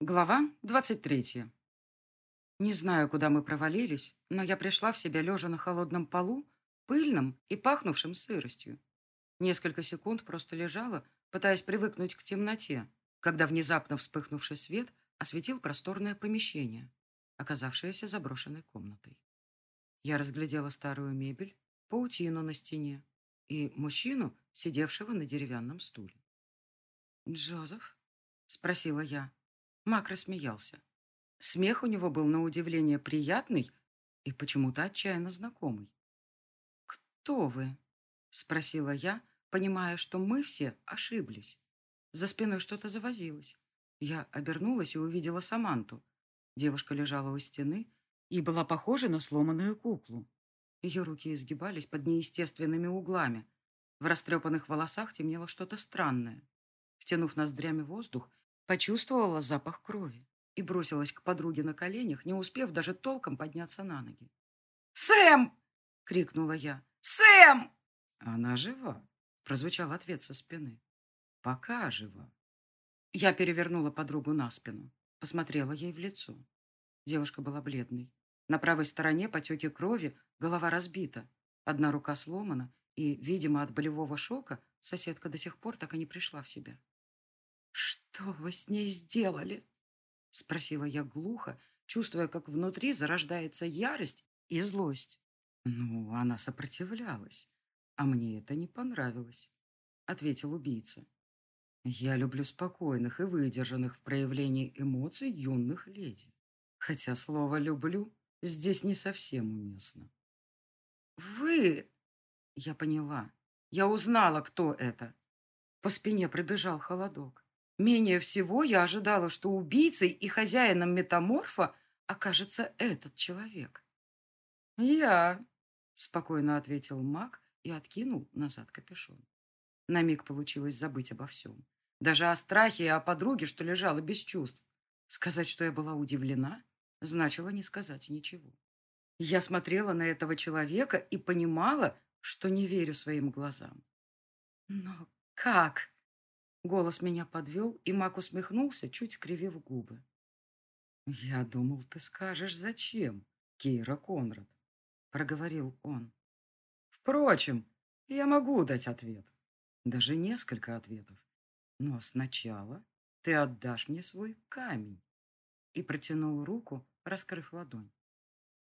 Глава 23. Не знаю, куда мы провалились, но я пришла в себя лежа на холодном полу, пыльном и пахнувшим сыростью. Несколько секунд просто лежала, пытаясь привыкнуть к темноте, когда внезапно вспыхнувший свет осветил просторное помещение, оказавшееся заброшенной комнатой. Я разглядела старую мебель, паутину на стене и мужчину, сидевшего на деревянном стуле. «Джозеф?» — спросила я. Мак рассмеялся. Смех у него был на удивление приятный и почему-то отчаянно знакомый. «Кто вы?» — спросила я, понимая, что мы все ошиблись. За спиной что-то завозилось. Я обернулась и увидела Саманту. Девушка лежала у стены и была похожа на сломанную куклу. Ее руки изгибались под неестественными углами. В растрепанных волосах темнело что-то странное. Втянув ноздрями воздух, Почувствовала запах крови и бросилась к подруге на коленях, не успев даже толком подняться на ноги. «Сэм!» — крикнула я. «Сэм!» «Она жива», — прозвучал ответ со спины. «Пока жива». Я перевернула подругу на спину, посмотрела ей в лицо. Девушка была бледной. На правой стороне потеки крови, голова разбита. Одна рука сломана, и, видимо, от болевого шока соседка до сих пор так и не пришла в себя. «Что вы с ней сделали?» — спросила я глухо, чувствуя, как внутри зарождается ярость и злость. «Ну, она сопротивлялась, а мне это не понравилось», — ответил убийца. «Я люблю спокойных и выдержанных в проявлении эмоций юных леди, хотя слово «люблю» здесь не совсем уместно». «Вы...» Я поняла. Я узнала, кто это. По спине пробежал холодок. Менее всего я ожидала, что убийцей и хозяином метаморфа окажется этот человек. «Я», — спокойно ответил маг и откинул назад капюшон. На миг получилось забыть обо всем. Даже о страхе и о подруге, что лежала без чувств. Сказать, что я была удивлена, значило не сказать ничего. Я смотрела на этого человека и понимала, что не верю своим глазам. Но как? Голос меня подвел, и Мак усмехнулся, чуть скривив губы. «Я думал, ты скажешь, зачем, Кейра Конрад», — проговорил он. «Впрочем, я могу дать ответ, даже несколько ответов. Но сначала ты отдашь мне свой камень». И протянул руку, раскрыв ладонь.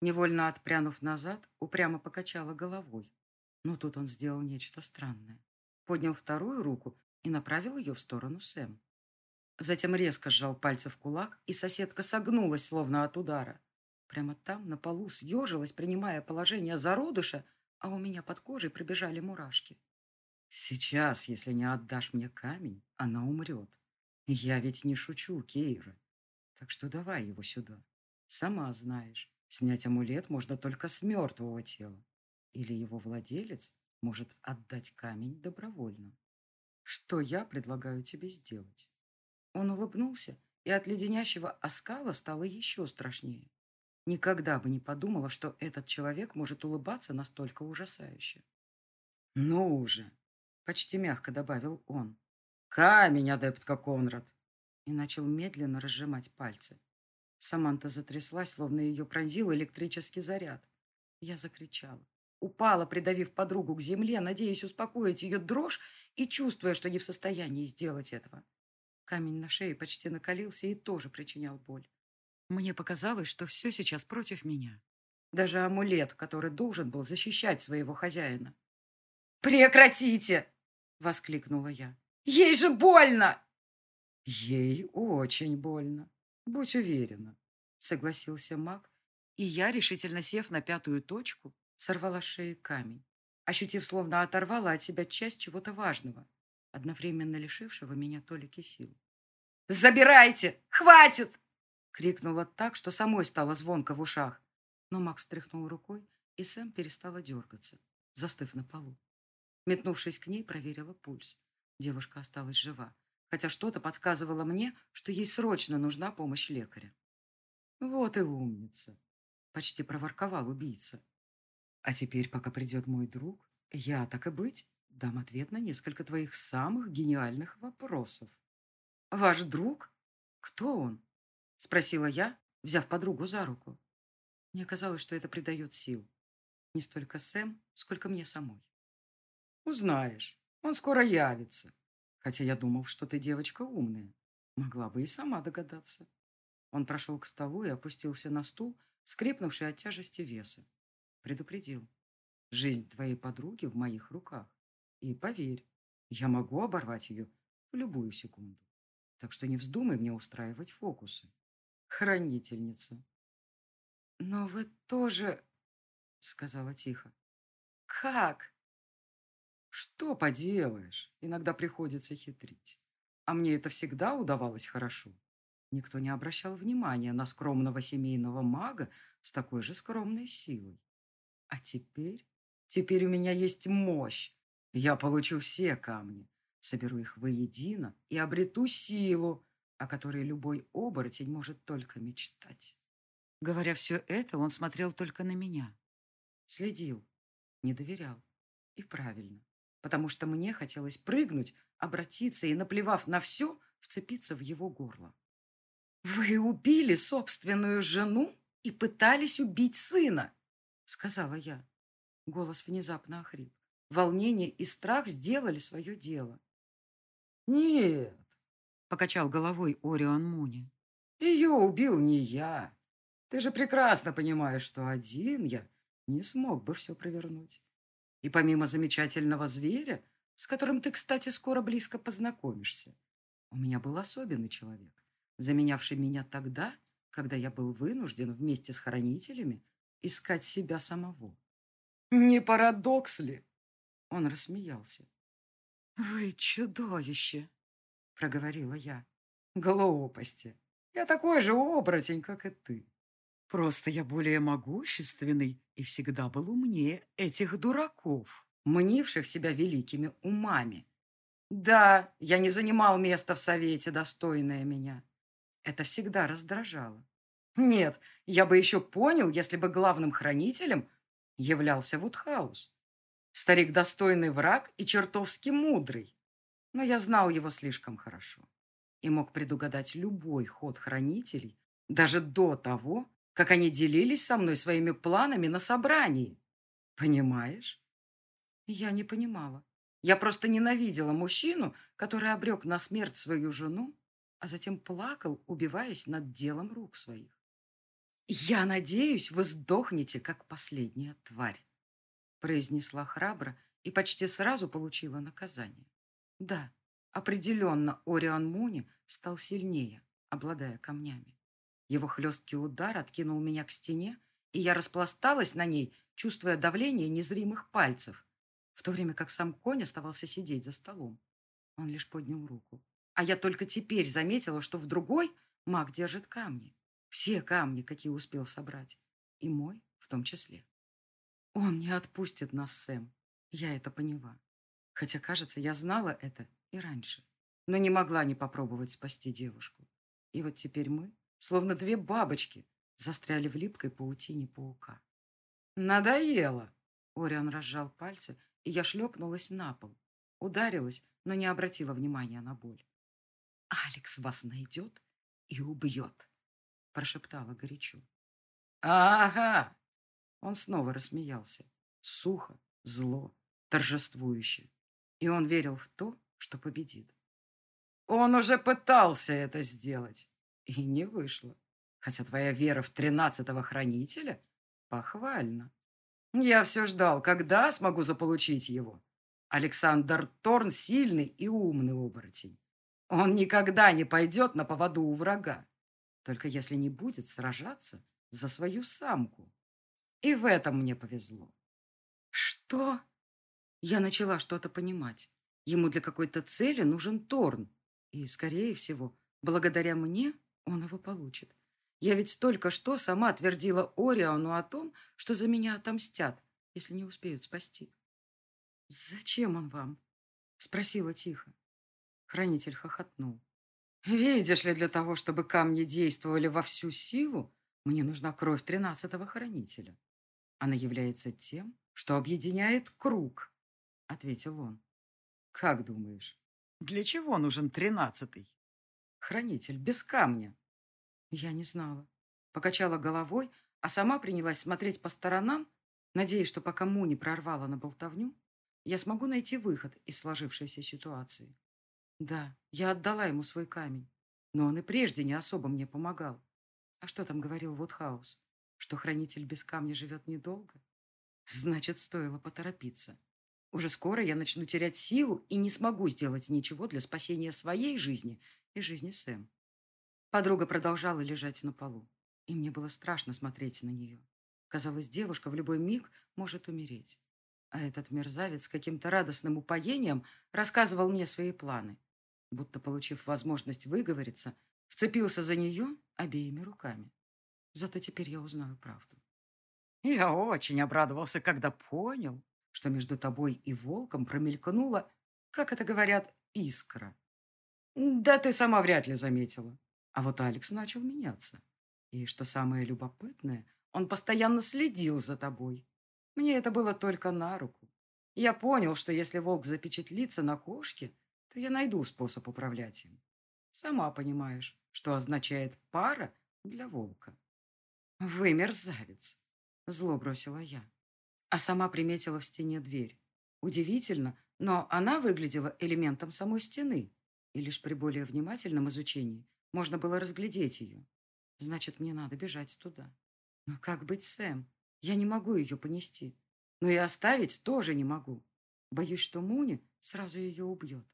Невольно отпрянув назад, упрямо покачала головой. Но тут он сделал нечто странное. Поднял вторую руку и направил ее в сторону Сэм. Затем резко сжал пальцы в кулак, и соседка согнулась, словно от удара. Прямо там, на полу, съежилась, принимая положение зародыша, а у меня под кожей пробежали мурашки. «Сейчас, если не отдашь мне камень, она умрет. Я ведь не шучу, Кейра. Так что давай его сюда. Сама знаешь, снять амулет можно только с мертвого тела. Или его владелец может отдать камень добровольно. Что я предлагаю тебе сделать?» Он улыбнулся, и от леденящего оскала стало еще страшнее. Никогда бы не подумала, что этот человек может улыбаться настолько ужасающе. «Ну уже!» — почти мягко добавил он. «Камень, адептка Конрад!» И начал медленно разжимать пальцы. Саманта затряслась, словно ее пронзил электрический заряд. Я закричала. Упала, придавив подругу к земле, надеясь успокоить ее дрожь и чувствуя, что не в состоянии сделать этого. Камень на шее почти накалился и тоже причинял боль. Мне показалось, что все сейчас против меня. Даже амулет, который должен был защищать своего хозяина. «Прекратите!» — воскликнула я. «Ей же больно!» «Ей очень больно, будь уверена», — согласился маг, и я, решительно сев на пятую точку, сорвала с шеи камень, ощутив, словно оторвала от себя часть чего-то важного, одновременно лишившего меня толики сил. «Забирайте! Хватит!» крикнула так, что самой стало звонко в ушах. Но Макс тряхнул рукой, и Сэм перестала дергаться, застыв на полу. Метнувшись к ней, проверила пульс. Девушка осталась жива, хотя что-то подсказывало мне, что ей срочно нужна помощь лекаря. «Вот и умница!» — почти проворковал убийца. А теперь, пока придет мой друг, я, так и быть, дам ответ на несколько твоих самых гениальных вопросов. Ваш друг? Кто он? Спросила я, взяв подругу за руку. Мне казалось, что это придает сил. Не столько Сэм, сколько мне самой. Узнаешь, он скоро явится. Хотя я думал, что ты девочка умная. Могла бы и сама догадаться. Он прошел к столу и опустился на стул, скрипнувший от тяжести веса. Предупредил. Жизнь твоей подруги в моих руках. И поверь, я могу оборвать ее в любую секунду. Так что не вздумай мне устраивать фокусы. Хранительница. Но вы тоже... Сказала тихо. Как? Что поделаешь? Иногда приходится хитрить. А мне это всегда удавалось хорошо. Никто не обращал внимания на скромного семейного мага с такой же скромной силой. А теперь... Теперь у меня есть мощь. Я получу все камни, соберу их воедино и обрету силу, о которой любой оборотень может только мечтать. Говоря все это, он смотрел только на меня. Следил, не доверял. И правильно, потому что мне хотелось прыгнуть, обратиться и, наплевав на все, вцепиться в его горло. «Вы убили собственную жену и пытались убить сына!» — сказала я. Голос внезапно охрип. Волнение и страх сделали свое дело. «Нет», — покачал головой Орион Муни. «Ее убил не я. Ты же прекрасно понимаешь, что один я не смог бы все провернуть. И помимо замечательного зверя, с которым ты, кстати, скоро близко познакомишься, у меня был особенный человек, заменявший меня тогда, когда я был вынужден вместе с хранителями искать себя самого. Не парадокс ли? Он рассмеялся. «Вы чудовище!» — проговорила я. «Глупости. Я такой же оборотень, как и ты. Просто я более могущественный и всегда был умнее этих дураков, мнивших себя великими умами. Да, я не занимал место в совете, достойное меня. Это всегда раздражало. Нет, я бы еще понял, если бы главным хранителем являлся Вудхаус. Старик достойный враг и чертовски мудрый. Но я знал его слишком хорошо и мог предугадать любой ход хранителей даже до того, как они делились со мной своими планами на собрании. Понимаешь? Я не понимала. Я просто ненавидела мужчину, который обрек на смерть свою жену, а затем плакал, убиваясь над делом рук своих. «Я надеюсь, вы сдохнете, как последняя тварь», произнесла храбро и почти сразу получила наказание. Да, определенно Ориан Муни стал сильнее, обладая камнями. Его хлесткий удар откинул меня к стене, и я распласталась на ней, чувствуя давление незримых пальцев, в то время как сам конь оставался сидеть за столом. Он лишь поднял руку. А я только теперь заметила, что в другой маг держит камни. Все камни, какие успел собрать. И мой в том числе. Он не отпустит нас, Сэм. Я это поняла. Хотя, кажется, я знала это и раньше. Но не могла не попробовать спасти девушку. И вот теперь мы словно две бабочки, застряли в липкой паутине паука. «Надоело!» Орион разжал пальцы, и я шлепнулась на пол. Ударилась, но не обратила внимания на боль. «Алекс вас найдет и убьет», — прошептала горячо. «Ага!» Он снова рассмеялся. Сухо, зло, торжествующе. И он верил в то, что победит. «Он уже пытался это сделать!» И не вышло. Хотя твоя вера в тринадцатого хранителя похвальна. Я все ждал, когда смогу заполучить его. Александр Торн сильный и умный оборотень. Он никогда не пойдет на поводу у врага, только если не будет сражаться за свою самку. И в этом мне повезло. Что? Я начала что-то понимать. Ему для какой-то цели нужен Торн. И, скорее всего, благодаря мне он его получит. Я ведь только что сама твердила Ориону о том, что за меня отомстят, если не успеют спасти. «Зачем он вам?» — спросила тихо. Хранитель хохотнул. «Видишь ли, для того, чтобы камни действовали во всю силу, мне нужна кровь тринадцатого хранителя. Она является тем, что объединяет круг», — ответил он. «Как думаешь, для чего нужен тринадцатый?» Хранитель без камня. Я не знала. Покачала головой, а сама принялась смотреть по сторонам, надеясь, что пока Му не прорвала на болтовню, я смогу найти выход из сложившейся ситуации. Да, я отдала ему свой камень, но он и прежде не особо мне помогал. А что там говорил Вудхаус? Что хранитель без камня живет недолго? Значит, стоило поторопиться. Уже скоро я начну терять силу и не смогу сделать ничего для спасения своей жизни и жизни Сэм. Подруга продолжала лежать на полу, и мне было страшно смотреть на нее. Казалось, девушка в любой миг может умереть. А этот мерзавец с каким-то радостным упоением рассказывал мне свои планы. Будто, получив возможность выговориться, вцепился за нее обеими руками. Зато теперь я узнаю правду. Я очень обрадовался, когда понял, что между тобой и волком промелькнула, как это говорят, искра. Да ты сама вряд ли заметила. А вот Алекс начал меняться. И, что самое любопытное, он постоянно следил за тобой. Мне это было только на руку. Я понял, что если волк запечатлится на кошке, то я найду способ управлять им. Сама понимаешь, что означает пара для волка. Вы мерзавец. Зло бросила я. А сама приметила в стене дверь. Удивительно, но она выглядела элементом самой стены, и лишь при более внимательном изучении можно было разглядеть ее. Значит, мне надо бежать туда. Но как быть Сэм? Я не могу ее понести. Но и оставить тоже не могу. Боюсь, что Муни сразу ее убьет.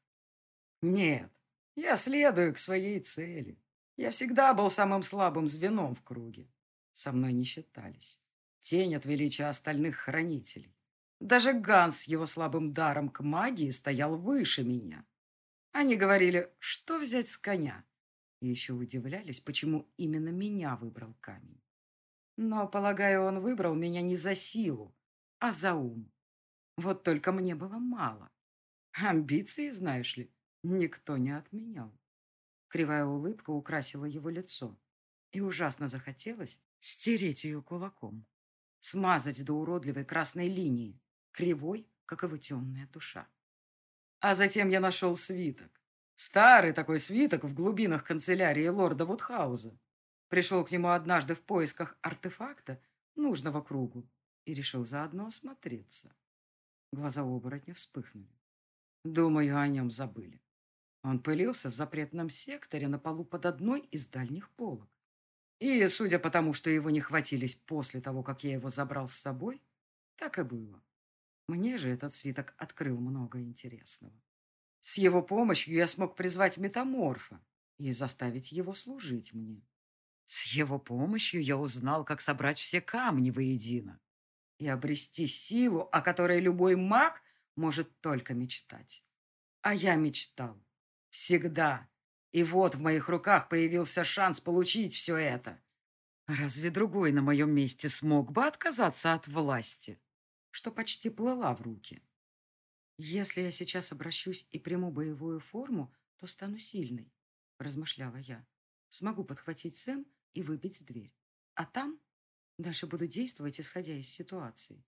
Нет, я следую к своей цели. Я всегда был самым слабым звеном в круге. Со мной не считались тень от величия остальных хранителей. Даже Ганс с его слабым даром к магии стоял выше меня. Они говорили, что взять с коня, и еще удивлялись, почему именно меня выбрал камень. Но, полагаю, он выбрал меня не за силу, а за ум. Вот только мне было мало. Амбиции, знаешь ли, никто не отменял. Кривая улыбка украсила его лицо, и ужасно захотелось стереть ее кулаком смазать до уродливой красной линии, кривой, как его темная душа. А затем я нашел свиток. Старый такой свиток в глубинах канцелярии лорда Вудхауза. Пришел к нему однажды в поисках артефакта, нужного кругу, и решил заодно осмотреться. Глаза оборотня вспыхнули. Думаю, о нем забыли. Он пылился в запретном секторе на полу под одной из дальних полок. И, судя по тому, что его не хватились после того, как я его забрал с собой, так и было. Мне же этот свиток открыл много интересного. С его помощью я смог призвать метаморфа и заставить его служить мне. С его помощью я узнал, как собрать все камни воедино и обрести силу, о которой любой маг может только мечтать. А я мечтал. Всегда и вот в моих руках появился шанс получить все это. Разве другой на моем месте смог бы отказаться от власти, что почти плыла в руки? Если я сейчас обращусь и приму боевую форму, то стану сильной, размышляла я. Смогу подхватить Сэм и выбить дверь. А там дальше буду действовать, исходя из ситуации.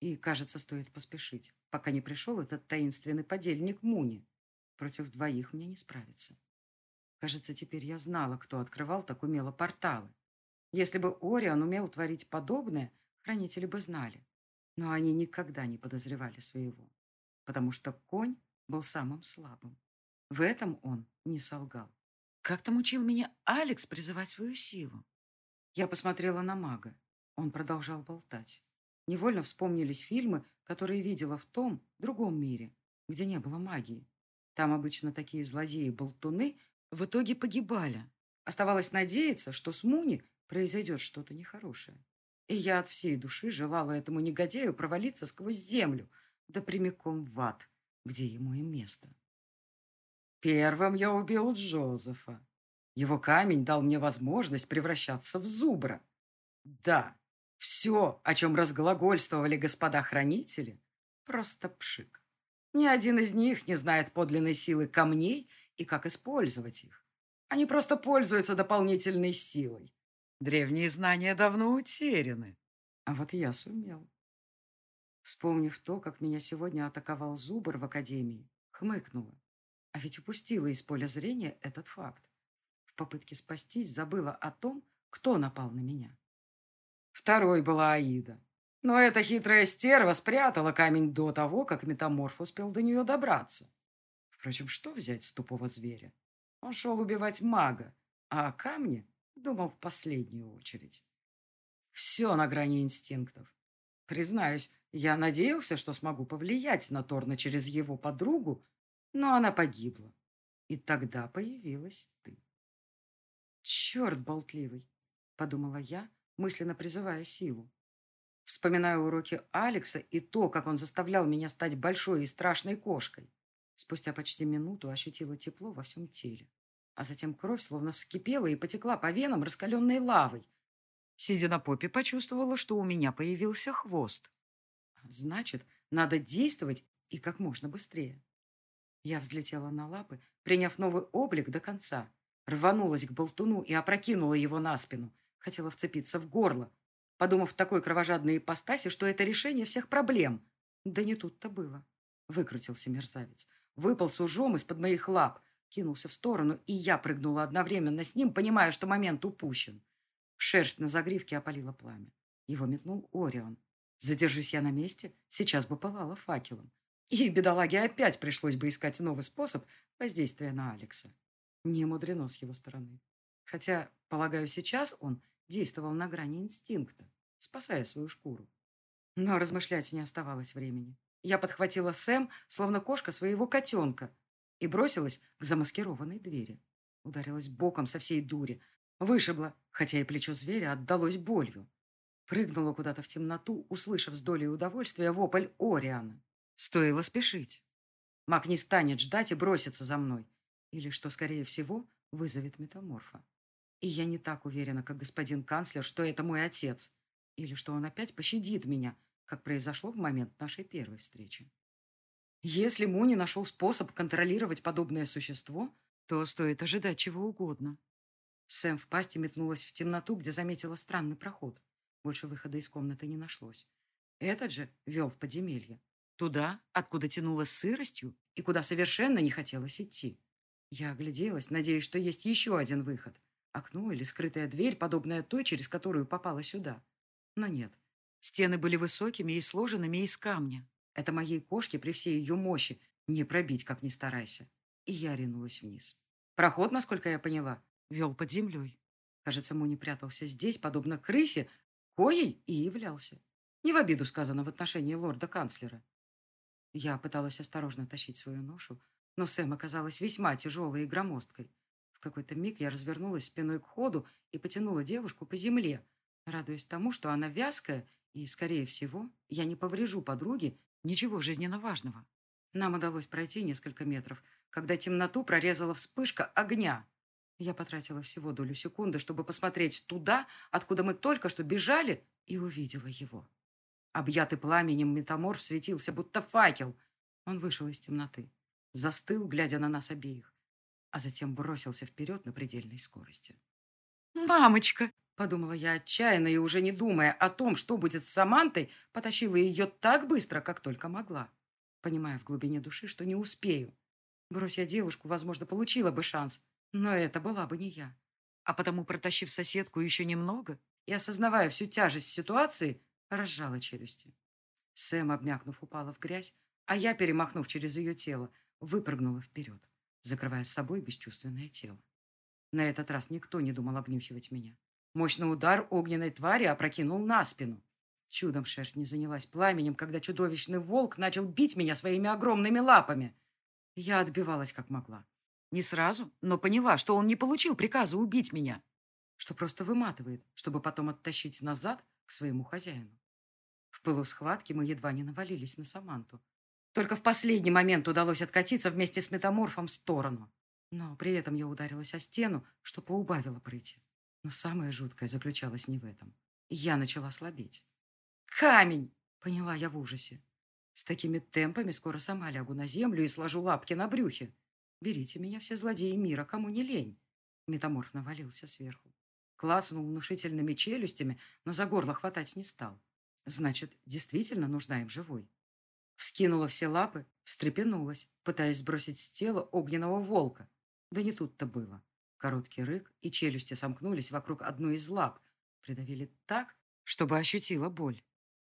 И, кажется, стоит поспешить, пока не пришел этот таинственный подельник Муни. Против двоих мне не справиться. Кажется, теперь я знала, кто открывал так умело порталы. Если бы Орион умел творить подобное, хранители бы знали. Но они никогда не подозревали своего, потому что конь был самым слабым. В этом он не солгал. Как там учил меня Алекс призывать свою силу? Я посмотрела на мага. Он продолжал болтать. Невольно вспомнились фильмы, которые видела в том, другом мире, где не было магии. Там обычно такие злодеи-болтуны в итоге погибали. Оставалось надеяться, что с Муни произойдет что-то нехорошее. И я от всей души желала этому негодяю провалиться сквозь землю, да прямиком в ад, где ему и место. Первым я убил Джозефа. Его камень дал мне возможность превращаться в зубра. Да, все, о чем разглагольствовали господа хранители, просто пшик. Ни один из них не знает подлинной силы камней и как использовать их. Они просто пользуются дополнительной силой. Древние знания давно утеряны. А вот я сумел. Вспомнив то, как меня сегодня атаковал Зубр в академии, хмыкнула. А ведь упустила из поля зрения этот факт. В попытке спастись забыла о том, кто напал на меня. Второй была Аида. Но эта хитрая стерва спрятала камень до того, как метаморф успел до нее добраться. Впрочем, что взять с тупого зверя? Он шел убивать мага, а о камне думал в последнюю очередь. Все на грани инстинктов. Признаюсь, я надеялся, что смогу повлиять на Торна через его подругу, но она погибла. И тогда появилась ты. «Черт болтливый!» — подумала я, мысленно призывая силу. Вспоминаю уроки Алекса и то, как он заставлял меня стать большой и страшной кошкой. Спустя почти минуту ощутила тепло во всем теле. А затем кровь словно вскипела и потекла по венам раскаленной лавой. Сидя на попе, почувствовала, что у меня появился хвост. Значит, надо действовать и как можно быстрее. Я взлетела на лапы, приняв новый облик до конца. Рванулась к болтуну и опрокинула его на спину. Хотела вцепиться в горло, подумав в такой кровожадной ипостаси, что это решение всех проблем. Да не тут-то было. Выкрутился мерзавец. Выпал с ужом из-под моих лап, кинулся в сторону, и я прыгнула одновременно с ним, понимая, что момент упущен. Шерсть на загривке опалила пламя. Его метнул Орион. Задержись я на месте, сейчас бы пылала факелом. И бедолаге опять пришлось бы искать новый способ воздействия на Алекса. Не мудрено с его стороны. Хотя, полагаю, сейчас он действовал на грани инстинкта, спасая свою шкуру. Но размышлять не оставалось времени. Я подхватила Сэм, словно кошка своего котенка, и бросилась к замаскированной двери. Ударилась боком со всей дури, вышибла, хотя и плечо зверя отдалось болью. Прыгнула куда-то в темноту, услышав с долей удовольствия вопль Ориана. Стоило спешить. Маг не станет ждать и бросится за мной. Или, что скорее всего, вызовет метаморфа. И я не так уверена, как господин канцлер, что это мой отец. Или что он опять пощадит меня, как произошло в момент нашей первой встречи. Если Муни нашел способ контролировать подобное существо, то стоит ожидать чего угодно. Сэм в пасти метнулась в темноту, где заметила странный проход. Больше выхода из комнаты не нашлось. Этот же вел в подземелье. Туда, откуда тянуло сыростью и куда совершенно не хотелось идти. Я огляделась, надеясь, что есть еще один выход. Окно или скрытая дверь, подобная той, через которую попала сюда. Но нет. Стены были высокими и сложенными из камня. Это моей кошке при всей ее мощи не пробить, как ни старайся. И я ринулась вниз. Проход, насколько я поняла, вел под землей. Кажется, Муни прятался здесь, подобно крысе, коей и являлся. Не в обиду сказано в отношении лорда-канцлера. Я пыталась осторожно тащить свою ношу, но Сэм оказалась весьма тяжелой и громоздкой. Какой-то миг я развернулась спиной к ходу и потянула девушку по земле, радуясь тому, что она вязкая, и, скорее всего, я не поврежу подруге ничего жизненно важного. Нам удалось пройти несколько метров, когда темноту прорезала вспышка огня. Я потратила всего долю секунды, чтобы посмотреть туда, откуда мы только что бежали, и увидела его. Объятый пламенем метаморф светился, будто факел. Он вышел из темноты, застыл, глядя на нас обеих, а затем бросился вперед на предельной скорости. «Мамочка!» — подумала я отчаянно и, уже не думая о том, что будет с Самантой, потащила ее так быстро, как только могла, понимая в глубине души, что не успею. Брось я девушку, возможно, получила бы шанс, но это была бы не я. А потому, протащив соседку еще немного и осознавая всю тяжесть ситуации, разжала челюсти. Сэм, обмякнув, упала в грязь, а я, перемахнув через ее тело, выпрыгнула вперед, закрывая с собой бесчувственное тело. На этот раз никто не думал обнюхивать меня. Мощный удар огненной твари опрокинул на спину. Чудом шерсть не занялась пламенем, когда чудовищный волк начал бить меня своими огромными лапами. Я отбивалась как могла. Не сразу, но поняла, что он не получил приказа убить меня, что просто выматывает, чтобы потом оттащить назад к своему хозяину. В пылу схватки мы едва не навалились на Саманту. Только в последний момент удалось откатиться вместе с метаморфом в сторону. Но при этом я ударилась о стену, что поубавило прыти. Но самое жуткое заключалось не в этом. Я начала слабеть. «Камень!» — поняла я в ужасе. «С такими темпами скоро сама лягу на землю и сложу лапки на брюхе. Берите меня все злодеи мира, кому не лень!» Метаморф навалился сверху. Клацнул внушительными челюстями, но за горло хватать не стал. Значит, действительно нужна им живой. Вскинула все лапы, встрепенулась, пытаясь сбросить с тела огненного волка. Да не тут-то было. Короткий рык и челюсти сомкнулись вокруг одной из лап, придавили так, чтобы ощутила боль.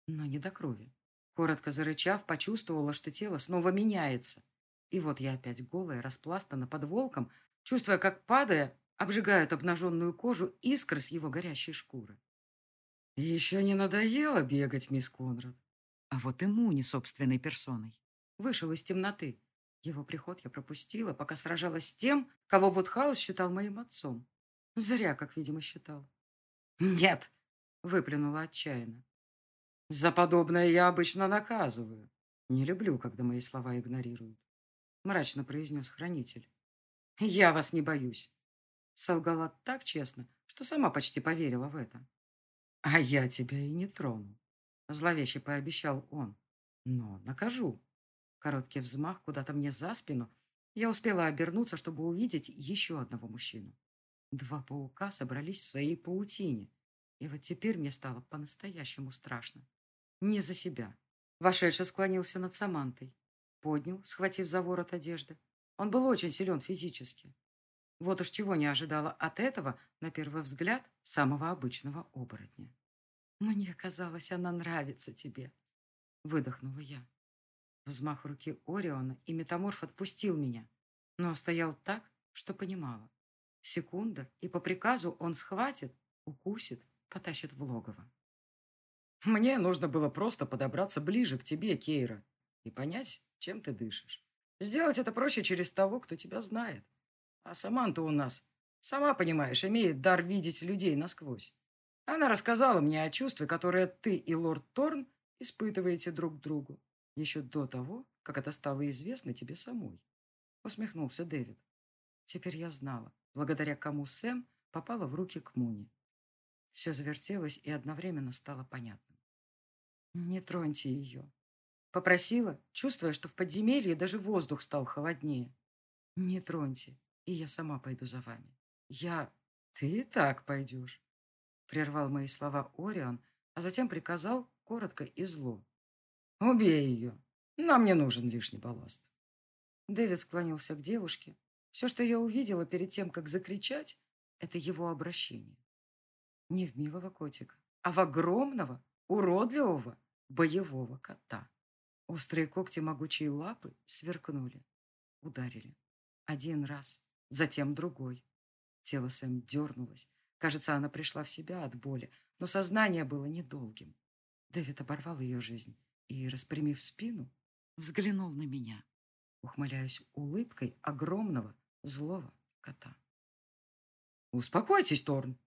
Но не до крови. Коротко зарычав, почувствовала, что тело снова меняется. И вот я опять голая, распластана под волком, чувствуя, как, падая, обжигают обнаженную кожу искры с его горящей шкуры. Еще не надоело бегать, мисс Конрад? А вот ему не собственной персоной. Вышел из темноты. Его приход я пропустила, пока сражалась с тем, кого Вудхаус считал моим отцом. Зря, как, видимо, считал. «Нет!» — выплюнула отчаянно. «За подобное я обычно наказываю. Не люблю, когда мои слова игнорируют», — мрачно произнес хранитель. «Я вас не боюсь», — солгала так честно, что сама почти поверила в это. «А я тебя и не трону», — зловеще пообещал он. «Но накажу». Короткий взмах куда-то мне за спину. Я успела обернуться, чтобы увидеть еще одного мужчину. Два паука собрались в своей паутине. И вот теперь мне стало по-настоящему страшно. Не за себя. Вошедший склонился над Самантой. Поднял, схватив за ворот одежды. Он был очень силен физически. Вот уж чего не ожидала от этого, на первый взгляд, самого обычного оборотня. «Мне казалось, она нравится тебе», — выдохнула я. Взмах руки Ориона, и метаморф отпустил меня, но стоял так, что понимала. Секунда, и по приказу он схватит, укусит, потащит в логово. Мне нужно было просто подобраться ближе к тебе, Кейра, и понять, чем ты дышишь. Сделать это проще через того, кто тебя знает. А Саманта у нас, сама понимаешь, имеет дар видеть людей насквозь. Она рассказала мне о чувстве, которое ты и лорд Торн испытываете друг другу еще до того, как это стало известно тебе самой. Усмехнулся Дэвид. Теперь я знала, благодаря кому Сэм попала в руки к Муни. Все завертелось и одновременно стало понятным. «Не троньте ее», — попросила, чувствуя, что в подземелье даже воздух стал холоднее. «Не троньте, и я сама пойду за вами. Я... Ты и так пойдешь», — прервал мои слова Орион, а затем приказал коротко и зло. «Убей ее. Нам не нужен лишний балласт». Дэвид склонился к девушке. Все, что я увидела перед тем, как закричать, это его обращение. Не в милого котика, а в огромного, уродливого, боевого кота. Острые когти могучие лапы сверкнули, ударили. Один раз, затем другой. Тело Сэм дернулось. Кажется, она пришла в себя от боли, но сознание было недолгим. Дэвид оборвал ее жизнь и, распрямив спину, взглянул на меня, ухмыляясь улыбкой огромного злого кота. «Успокойтесь, Торн!»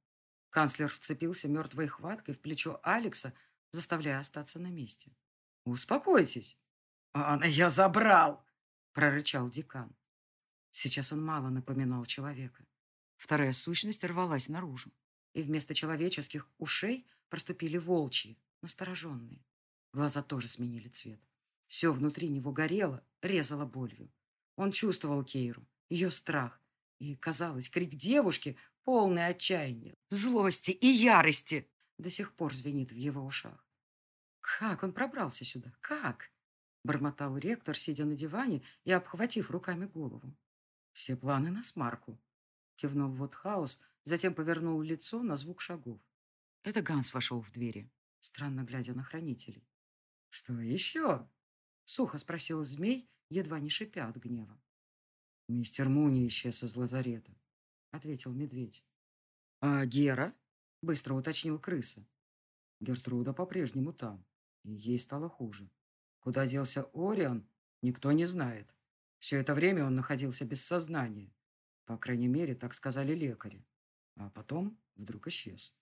Канцлер вцепился мертвой хваткой в плечо Алекса, заставляя остаться на месте. «Успокойтесь!» «Анна, я забрал!» — прорычал декан. Сейчас он мало напоминал человека. Вторая сущность рвалась наружу, и вместо человеческих ушей проступили волчьи, настороженные. Глаза тоже сменили цвет. Все внутри него горело, резало болью. Он чувствовал Кейру, ее страх. И, казалось, крик девушки, полный отчаяния, злости и ярости, до сих пор звенит в его ушах. «Как он пробрался сюда? Как?» Бормотал ректор, сидя на диване и обхватив руками голову. «Все планы на смарку», — кивнул Вотхаус, затем повернул лицо на звук шагов. Это Ганс вошел в двери, странно глядя на хранителей. «Что еще?» — сухо спросил змей, едва не шипя от гнева. «Мистер Муни исчез из лазарета», — ответил медведь. «А Гера?» — быстро уточнил крыса. Гертруда по-прежнему там, и ей стало хуже. Куда делся Орион, никто не знает. Все это время он находился без сознания. По крайней мере, так сказали лекари. А потом вдруг исчез.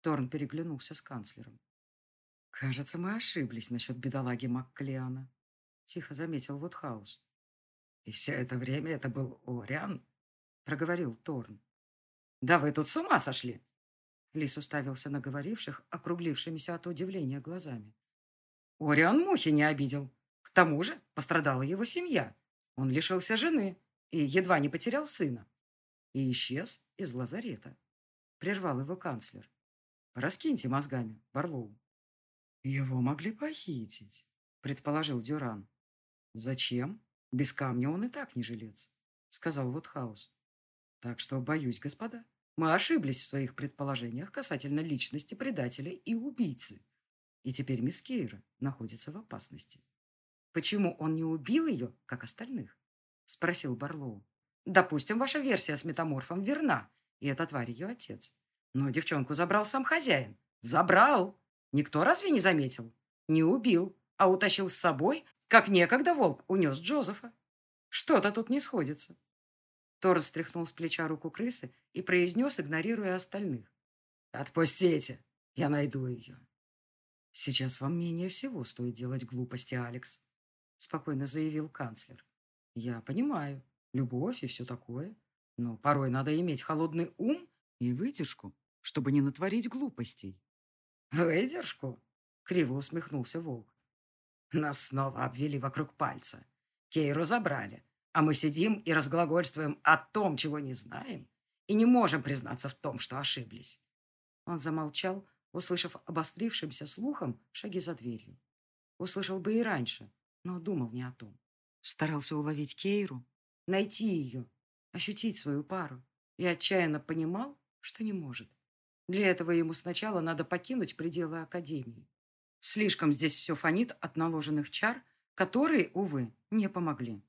Торн переглянулся с канцлером. «Кажется, мы ошиблись насчет бедолаги Макклеана», — тихо заметил Вудхаус. «И все это время это был Ориан?» — проговорил Торн. «Да вы тут с ума сошли!» Лис уставился на говоривших, округлившимися от удивления глазами. «Ориан мухи не обидел. К тому же пострадала его семья. Он лишился жены и едва не потерял сына. И исчез из лазарета». Прервал его канцлер. «Раскиньте мозгами, Барлоу». «Его могли похитить», — предположил Дюран. «Зачем? Без камня он и так не жилец», — сказал Вудхаус. Так что, боюсь, господа, мы ошиблись в своих предположениях касательно личности предателя и убийцы. И теперь мисс Кейра находится в опасности. Почему он не убил ее, как остальных? Спросил Барлоу. Допустим, ваша версия с метаморфом верна, и эта тварь ее отец. Но девчонку забрал сам хозяин. Забрал! Никто разве не заметил? Не убил, а утащил с собой, как некогда волк унес Джозефа. Что-то тут не сходится. Тор стряхнул с плеча руку крысы и произнес, игнорируя остальных. «Отпустите, я найду ее». «Сейчас вам менее всего стоит делать глупости, Алекс», — спокойно заявил канцлер. «Я понимаю, любовь и все такое, но порой надо иметь холодный ум и выдержку, чтобы не натворить глупостей». «Выдержку?» — криво усмехнулся волк. «Нас снова обвели вокруг пальца. Кейру забрали, а мы сидим и разглагольствуем о том, чего не знаем, и не можем признаться в том, что ошиблись». Он замолчал, услышав обострившимся слухом шаги за дверью. Услышал бы и раньше, но думал не о том. Старался уловить Кейру, найти ее, ощутить свою пару, и отчаянно понимал, что не может. Для этого ему сначала надо покинуть пределы Академии. Слишком здесь все фонит от наложенных чар, которые, увы, не помогли.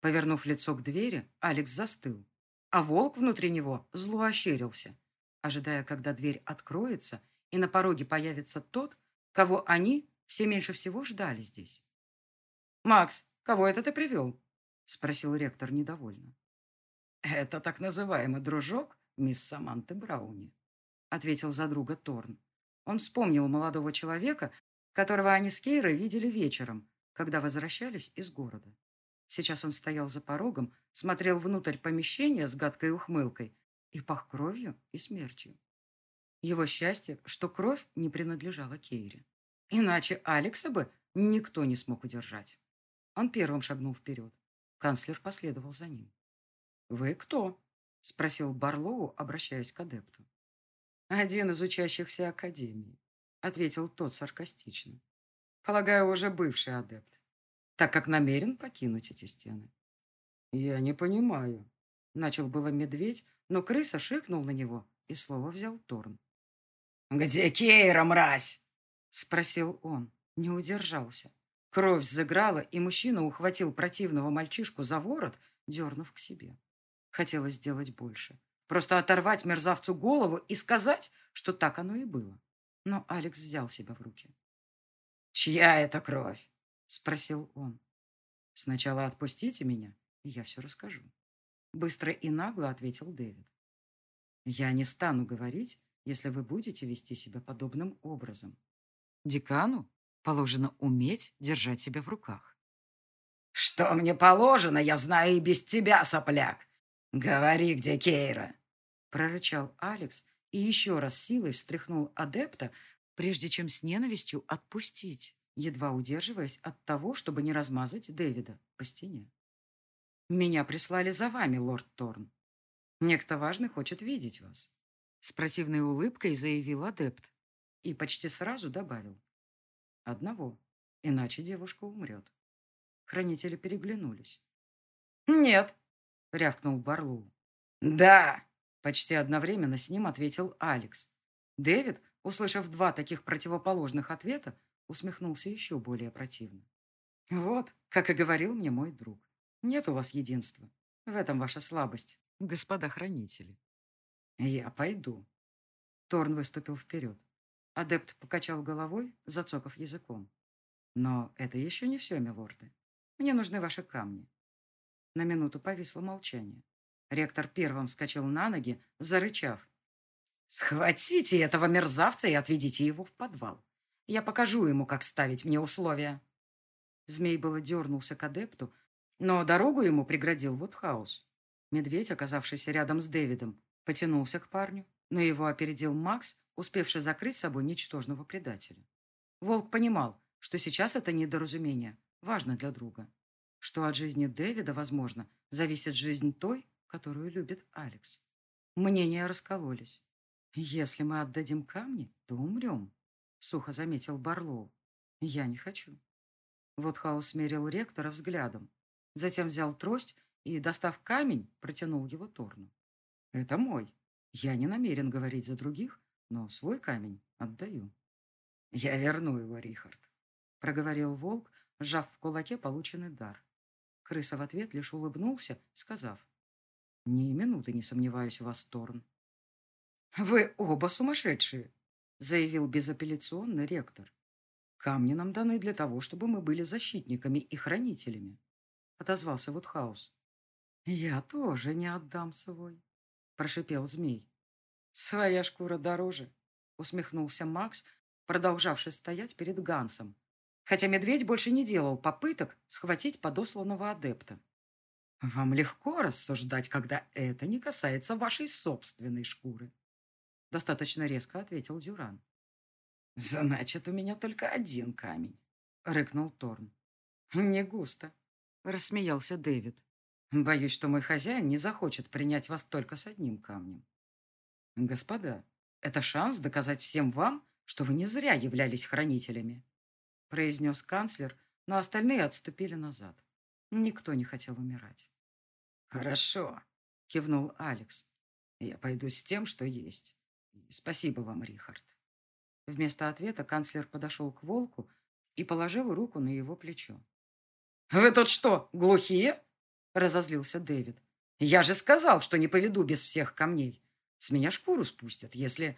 Повернув лицо к двери, Алекс застыл, а волк внутри него зло ощерился, ожидая, когда дверь откроется, и на пороге появится тот, кого они все меньше всего ждали здесь. «Макс, кого это ты привел?» — спросил ректор недовольно. «Это так называемый дружок мисс Саманты Брауни», — ответил за друга Торн. Он вспомнил молодого человека, которого они с Кейрой видели вечером, когда возвращались из города. Сейчас он стоял за порогом, смотрел внутрь помещения с гадкой ухмылкой и пах кровью и смертью. Его счастье, что кровь не принадлежала Кейре. Иначе Алекса бы никто не смог удержать. Он первым шагнул вперед. Канцлер последовал за ним. «Вы кто?» — спросил Барлоу, обращаясь к адепту. «Один из учащихся Академии», — ответил тот саркастично. «Полагаю, уже бывший адепт так как намерен покинуть эти стены. «Я не понимаю», — начал было медведь, но крыса шикнул на него, и слово взял Торн. «Где Кейра, мразь?» — спросил он, не удержался. Кровь заграла, и мужчина ухватил противного мальчишку за ворот, дернув к себе. Хотелось сделать больше. Просто оторвать мерзавцу голову и сказать, что так оно и было. Но Алекс взял себя в руки. «Чья это кровь?» Спросил он. Сначала отпустите меня, и я все расскажу. Быстро и нагло ответил Дэвид. Я не стану говорить, если вы будете вести себя подобным образом. Декану положено уметь держать себя в руках. «Что мне положено, я знаю и без тебя, сопляк! Говори, где Кейра!» Прорычал Алекс и еще раз силой встряхнул адепта, прежде чем с ненавистью отпустить едва удерживаясь от того, чтобы не размазать Дэвида по стене. «Меня прислали за вами, лорд Торн. Некто важный хочет видеть вас», — с противной улыбкой заявил адепт и почти сразу добавил. «Одного, иначе девушка умрет». Хранители переглянулись. «Нет», — рявкнул Барлоу. «Да», — почти одновременно с ним ответил Алекс. Дэвид, услышав два таких противоположных ответа, усмехнулся еще более противно. «Вот, как и говорил мне мой друг, нет у вас единства. В этом ваша слабость, господа хранители». «Я пойду». Торн выступил вперед. Адепт покачал головой, зацокав языком. «Но это еще не все, милорды. Мне нужны ваши камни». На минуту повисло молчание. Ректор первым вскочил на ноги, зарычав. «Схватите этого мерзавца и отведите его в подвал. Я покажу ему, как ставить мне условия. Змей было дернулся к адепту, но дорогу ему преградил Вудхаус. Медведь, оказавшийся рядом с Дэвидом, потянулся к парню, но его опередил Макс, успевший закрыть собой ничтожного предателя. Волк понимал, что сейчас это недоразумение важно для друга, что от жизни Дэвида, возможно, зависит жизнь той, которую любит Алекс. Мнения раскололись. Если мы отдадим камни, то умрем сухо заметил Барлоу. Я не хочу. Вот Хаус смерил ректора взглядом. Затем взял трость и, достав камень, протянул его Торну. Это мой. Я не намерен говорить за других, но свой камень отдаю. Я верну его, Рихард, проговорил волк, сжав в кулаке полученный дар. Крыса в ответ лишь улыбнулся, сказав, «Ни минуты не сомневаюсь в вас, Торн». «Вы оба сумасшедшие», — заявил безапелляционный ректор. «Камни нам даны для того, чтобы мы были защитниками и хранителями», — отозвался Вудхаус. «Я тоже не отдам свой», — прошипел змей. «Своя шкура дороже», — усмехнулся Макс, продолжавший стоять перед Гансом, хотя медведь больше не делал попыток схватить подосланного адепта. «Вам легко рассуждать, когда это не касается вашей собственной шкуры», достаточно резко ответил Дюран. «Значит, у меня только один камень», — рыкнул Торн. «Не густо», — рассмеялся Дэвид. «Боюсь, что мой хозяин не захочет принять вас только с одним камнем. Господа, это шанс доказать всем вам, что вы не зря являлись хранителями произнес канцлер, но остальные отступили назад. Никто не хотел умирать. «Хорошо», — кивнул Алекс. «Я пойду с тем, что есть. Спасибо вам, Рихард». Вместо ответа канцлер подошел к волку и положил руку на его плечо. «Вы тут что, глухие?» — разозлился Дэвид. «Я же сказал, что не поведу без всех камней. С меня шкуру спустят, если...»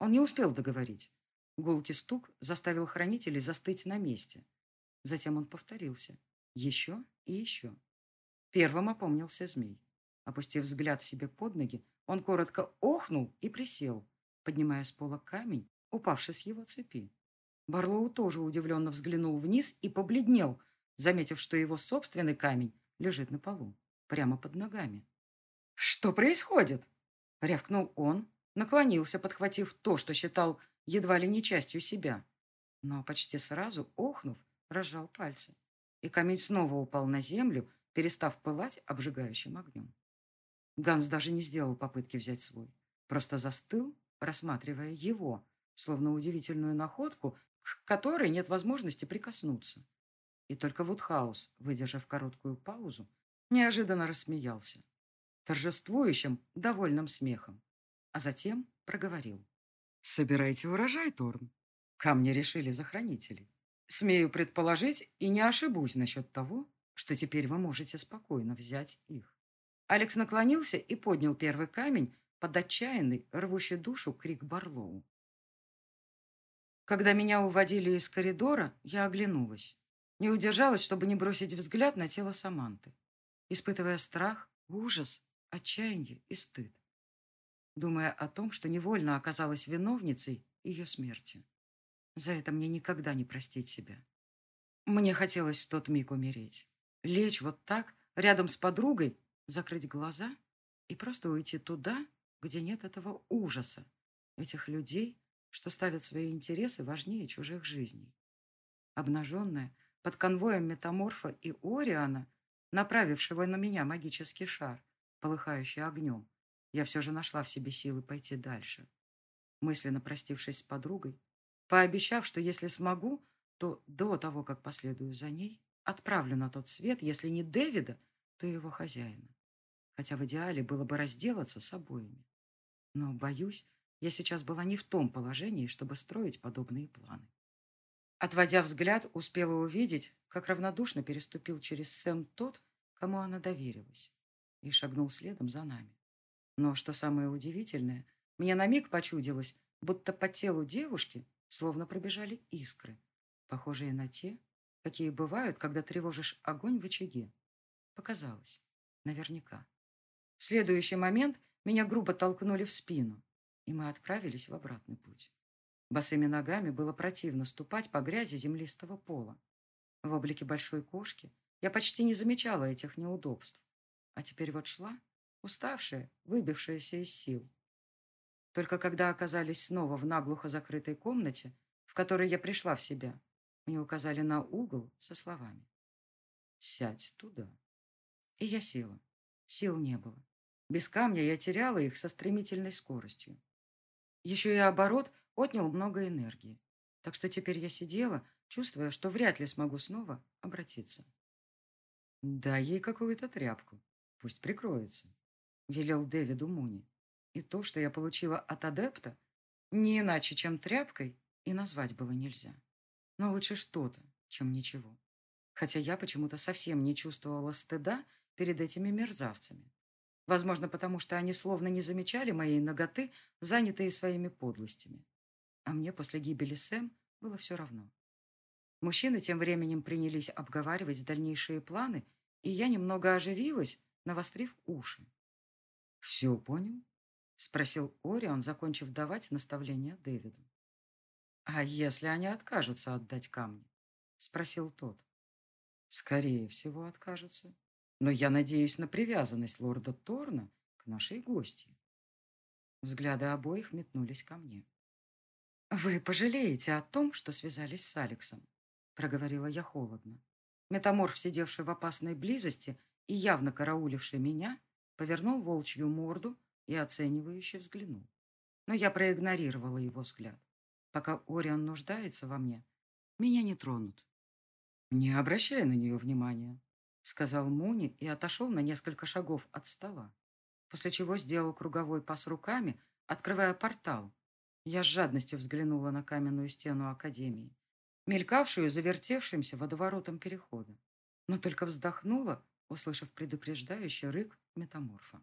Он не успел договорить. Гулкий стук заставил хранителей застыть на месте. Затем он повторился. Еще и еще. Первым опомнился змей. Опустив взгляд себе под ноги, он коротко охнул и присел, поднимая с пола камень, упавший с его цепи. Барлоу тоже удивленно взглянул вниз и побледнел, заметив, что его собственный камень лежит на полу, прямо под ногами. «Что происходит?» — рявкнул он, наклонился, подхватив то, что считал едва ли не частью себя. Но почти сразу, охнув, разжал пальцы. И камень снова упал на землю, перестав пылать обжигающим огнем. Ганс даже не сделал попытки взять свой. Просто застыл, рассматривая его, словно удивительную находку, к которой нет возможности прикоснуться. И только Вудхаус, выдержав короткую паузу, неожиданно рассмеялся. Торжествующим, довольным смехом. А затем проговорил. Собирайте урожай, Торн. Камни решили за. Смею предположить и не ошибусь насчет того, что теперь вы можете спокойно взять их. Алекс наклонился и поднял первый камень под отчаянный, рвущий душу крик Барлоу. Когда меня уводили из коридора, я оглянулась. Не удержалась, чтобы не бросить взгляд на тело Саманты, испытывая страх, ужас, отчаяние и стыд думая о том, что невольно оказалась виновницей ее смерти. За это мне никогда не простить себя. Мне хотелось в тот миг умереть. Лечь вот так, рядом с подругой, закрыть глаза и просто уйти туда, где нет этого ужаса, этих людей, что ставят свои интересы важнее чужих жизней. Обнаженная, под конвоем метаморфа и Ориана, направившего на меня магический шар, полыхающий огнем, я все же нашла в себе силы пойти дальше. Мысленно простившись с подругой, пообещав, что если смогу, то до того, как последую за ней, отправлю на тот свет, если не Дэвида, то его хозяина. Хотя в идеале было бы разделаться с обоими. Но, боюсь, я сейчас была не в том положении, чтобы строить подобные планы. Отводя взгляд, успела увидеть, как равнодушно переступил через Сэм тот, кому она доверилась, и шагнул следом за нами. Но, что самое удивительное, мне на миг почудилось, будто по телу девушки словно пробежали искры, похожие на те, какие бывают, когда тревожишь огонь в очаге. Показалось. Наверняка. В следующий момент меня грубо толкнули в спину, и мы отправились в обратный путь. Босыми ногами было противно ступать по грязи землистого пола. В облике большой кошки я почти не замечала этих неудобств. А теперь вот шла уставшая, выбившаяся из сил. Только когда оказались снова в наглухо закрытой комнате, в которой я пришла в себя, мне указали на угол со словами «Сядь туда». И я села. Сил не было. Без камня я теряла их со стремительной скоростью. Еще и оборот отнял много энергии. Так что теперь я сидела, чувствуя, что вряд ли смогу снова обратиться. «Дай ей какую-то тряпку. Пусть прикроется», велел Дэвиду Муни. И то, что я получила от адепта, не иначе, чем тряпкой, и назвать было нельзя. Но лучше что-то, чем ничего. Хотя я почему-то совсем не чувствовала стыда перед этими мерзавцами. Возможно, потому что они словно не замечали моей ноготы, занятые своими подлостями. А мне после гибели Сэм было все равно. Мужчины тем временем принялись обговаривать дальнейшие планы, и я немного оживилась, навострив уши. «Все понял?» — спросил Орион, закончив давать наставление Дэвиду. «А если они откажутся отдать камни?» — спросил тот. «Скорее всего, откажутся. Но я надеюсь на привязанность лорда Торна к нашей гости». Взгляды обоих метнулись ко мне. «Вы пожалеете о том, что связались с Алексом», — проговорила я холодно. Метаморф, сидевший в опасной близости и явно карауливший меня, повернул волчью морду и оценивающе взглянул. Но я проигнорировала его взгляд. Пока Орион нуждается во мне, меня не тронут. «Не обращай на нее внимания», — сказал Муни и отошел на несколько шагов от стола, после чего сделал круговой пас руками, открывая портал. Я с жадностью взглянула на каменную стену Академии, мелькавшую завертевшимся водоворотом перехода, но только вздохнула, услышав предупреждающий рык метаморфа.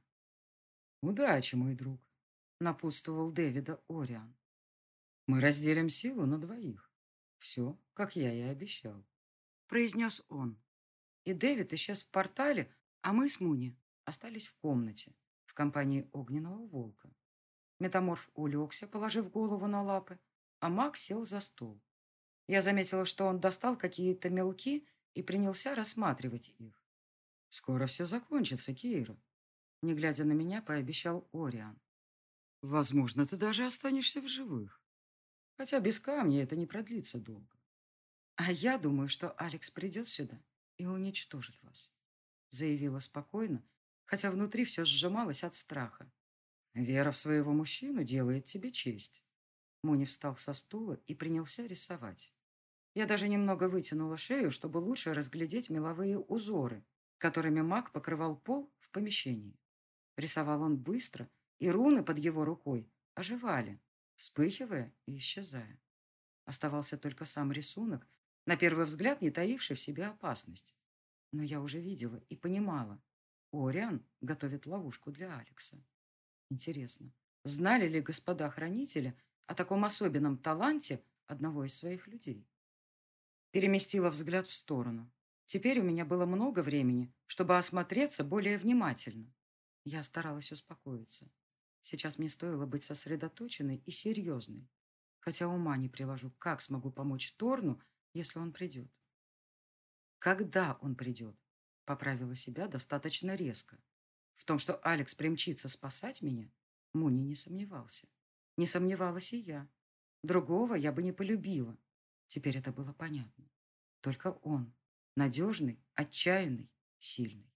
«Удачи, мой друг», — напутствовал Дэвида Ориан. «Мы разделим силу на двоих. Все, как я и обещал», — произнес он. И Дэвид исчез в портале, а мы с Муни остались в комнате в компании огненного волка. Метаморф улегся, положив голову на лапы, а маг сел за стол. Я заметила, что он достал какие-то мелки и принялся рассматривать их. «Скоро все закончится, Кейра», — не глядя на меня, пообещал Ориан. «Возможно, ты даже останешься в живых. Хотя без камня это не продлится долго. А я думаю, что Алекс придет сюда и уничтожит вас», — заявила спокойно, хотя внутри все сжималось от страха. «Вера в своего мужчину делает тебе честь». Муни встал со стула и принялся рисовать. Я даже немного вытянула шею, чтобы лучше разглядеть меловые узоры, которыми маг покрывал пол в помещении. Рисовал он быстро, и руны под его рукой оживали, вспыхивая и исчезая. Оставался только сам рисунок, на первый взгляд не таивший в себе опасность. Но я уже видела и понимала. Ориан готовит ловушку для Алекса. Интересно, знали ли господа хранители о таком особенном таланте одного из своих людей? Переместила взгляд в сторону. Теперь у меня было много времени, чтобы осмотреться более внимательно. Я старалась успокоиться. Сейчас мне стоило быть сосредоточенной и серьезной. Хотя ума не приложу, как смогу помочь Торну, если он придет. Когда он придет? Поправила себя достаточно резко. В том, что Алекс примчится спасать меня, Муни не сомневался. Не сомневалась и я. Другого я бы не полюбила. Теперь это было понятно. Только он. Надежный, отчаянный, сильный.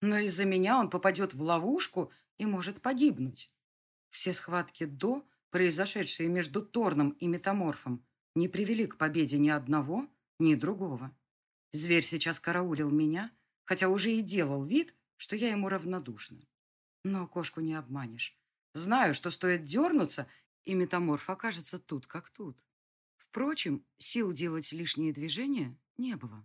Но из-за меня он попадет в ловушку и может погибнуть. Все схватки до, произошедшие между Торном и Метаморфом, не привели к победе ни одного, ни другого. Зверь сейчас караулил меня, хотя уже и делал вид, что я ему равнодушна. Но кошку не обманешь. Знаю, что стоит дернуться, и метаморф окажется тут, как тут. Впрочем, сил делать лишние движения не было.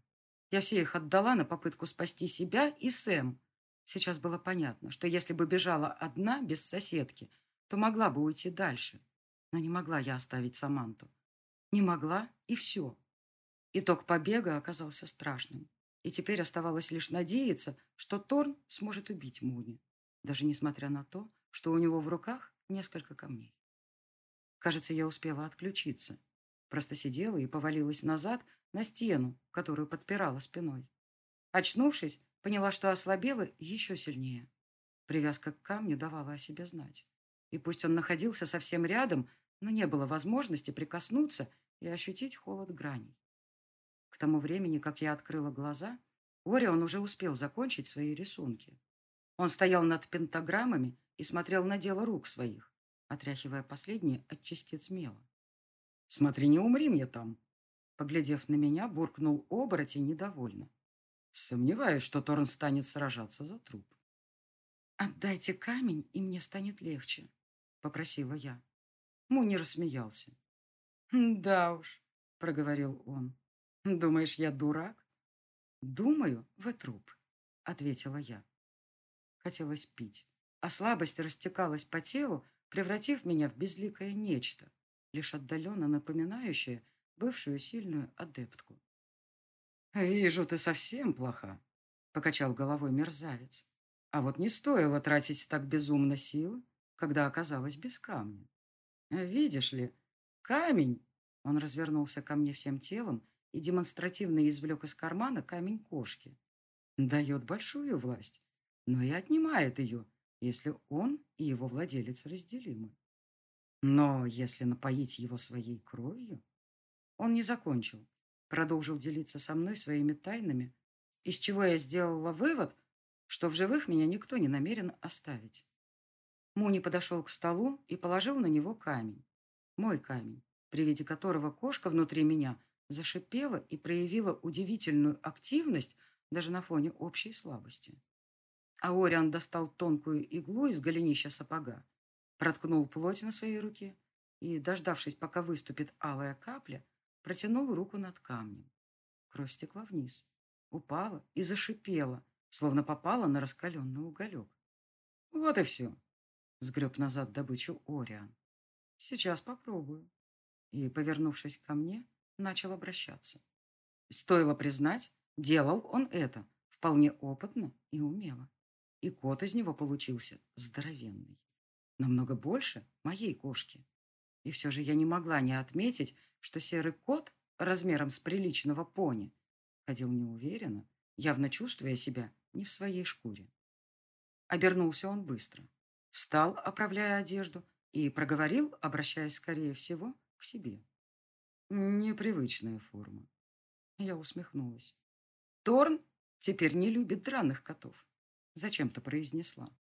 Я все их отдала на попытку спасти себя и Сэм. Сейчас было понятно, что если бы бежала одна, без соседки, то могла бы уйти дальше. Но не могла я оставить Саманту. Не могла, и все. Итог побега оказался страшным. И теперь оставалось лишь надеяться, что Торн сможет убить Муни, даже несмотря на то, что у него в руках несколько камней. Кажется, я успела отключиться. Просто сидела и повалилась назад, на стену, которую подпирала спиной. Очнувшись, поняла, что ослабела еще сильнее. Привязка к камню давала о себе знать. И пусть он находился совсем рядом, но не было возможности прикоснуться и ощутить холод граней. К тому времени, как я открыла глаза, Орион уже успел закончить свои рисунки. Он стоял над пентаграммами и смотрел на дело рук своих, отряхивая последние от частиц мела. «Смотри, не умри мне там!» Поглядев на меня, буркнул оборотень недовольно. Сомневаюсь, что Торн станет сражаться за труп. «Отдайте камень, и мне станет легче», — попросила я. Муни рассмеялся. «Да уж», — проговорил он. «Думаешь, я дурак?» «Думаю, вы труп», — ответила я. Хотелось пить, а слабость растекалась по телу, превратив меня в безликое нечто, лишь отдаленно напоминающее бывшую сильную адептку. «Вижу, ты совсем плоха», — покачал головой мерзавец. «А вот не стоило тратить так безумно силы, когда оказалась без камня. Видишь ли, камень...» Он развернулся ко мне всем телом и демонстративно извлек из кармана камень кошки. «Дает большую власть, но и отнимает ее, если он и его владелец разделимы. Но если напоить его своей кровью... Он не закончил, продолжил делиться со мной своими тайнами, из чего я сделала вывод, что в живых меня никто не намерен оставить. Муни подошел к столу и положил на него камень. Мой камень, при виде которого кошка внутри меня зашипела и проявила удивительную активность даже на фоне общей слабости. Аориан достал тонкую иглу из голенища сапога, проткнул плоть на своей руке и, дождавшись, пока выступит алая капля, протянул руку над камнем. Кровь стекла вниз, упала и зашипела, словно попала на раскаленный уголек. Вот и все. Сгреб назад добычу Ориан. Сейчас попробую. И, повернувшись ко мне, начал обращаться. Стоило признать, делал он это вполне опытно и умело и кот из него получился здоровенный. Намного больше моей кошки. И все же я не могла не отметить, что серый кот размером с приличного пони ходил неуверенно, явно чувствуя себя не в своей шкуре. Обернулся он быстро, встал, оправляя одежду, и проговорил, обращаясь, скорее всего, к себе. Непривычная форма. Я усмехнулась. Торн теперь не любит драных котов. Зачем-то произнесла.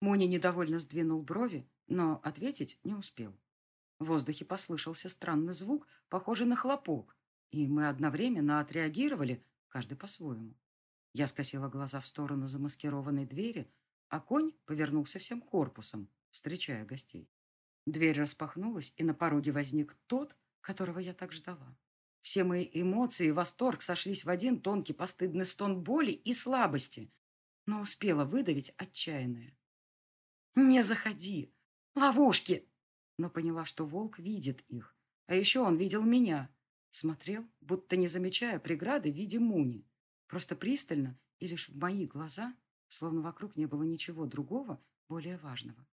Муни недовольно сдвинул брови, но ответить не успел. В воздухе послышался странный звук, похожий на хлопок, и мы одновременно отреагировали, каждый по-своему. Я скосила глаза в сторону замаскированной двери, а конь повернулся всем корпусом, встречая гостей. Дверь распахнулась, и на пороге возник тот, которого я так ждала. Все мои эмоции и восторг сошлись в один тонкий постыдный стон боли и слабости, но успела выдавить отчаянное. «Не заходи! Ловушки!» Но поняла, что волк видит их. А еще он видел меня. Смотрел, будто не замечая преграды в виде муни. Просто пристально и лишь в мои глаза, словно вокруг не было ничего другого, более важного.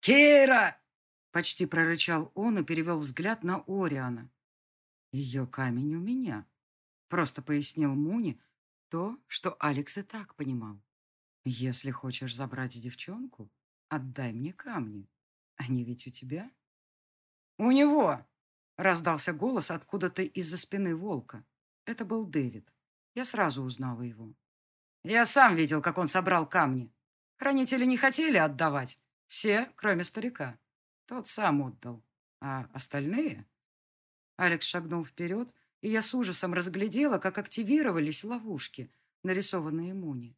«Кейра!» — почти прорычал он и перевел взгляд на Ориана. «Ее камень у меня», — просто пояснил Муни то, что Алекс и так понимал. Если хочешь забрать девчонку, отдай мне камни. Они ведь у тебя? У него! Раздался голос откуда-то из-за спины волка. Это был Дэвид. Я сразу узнала его. Я сам видел, как он собрал камни. Хранители не хотели отдавать. Все, кроме старика. Тот сам отдал. А остальные? Алекс шагнул вперед, и я с ужасом разглядела, как активировались ловушки, нарисованные Муни.